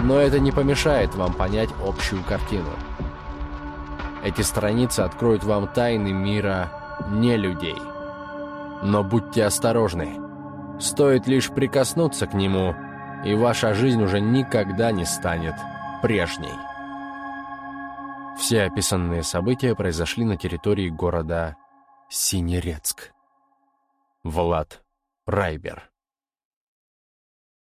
но это не помешает вам понять общую картину. Эти страницы откроют вам тайны мира не людей. Но будьте осторожны. Стоит лишь прикоснуться к нему, и ваша жизнь уже никогда не станет прежней. Все описанные события произошли на территории города Синерецк. Влад Райбер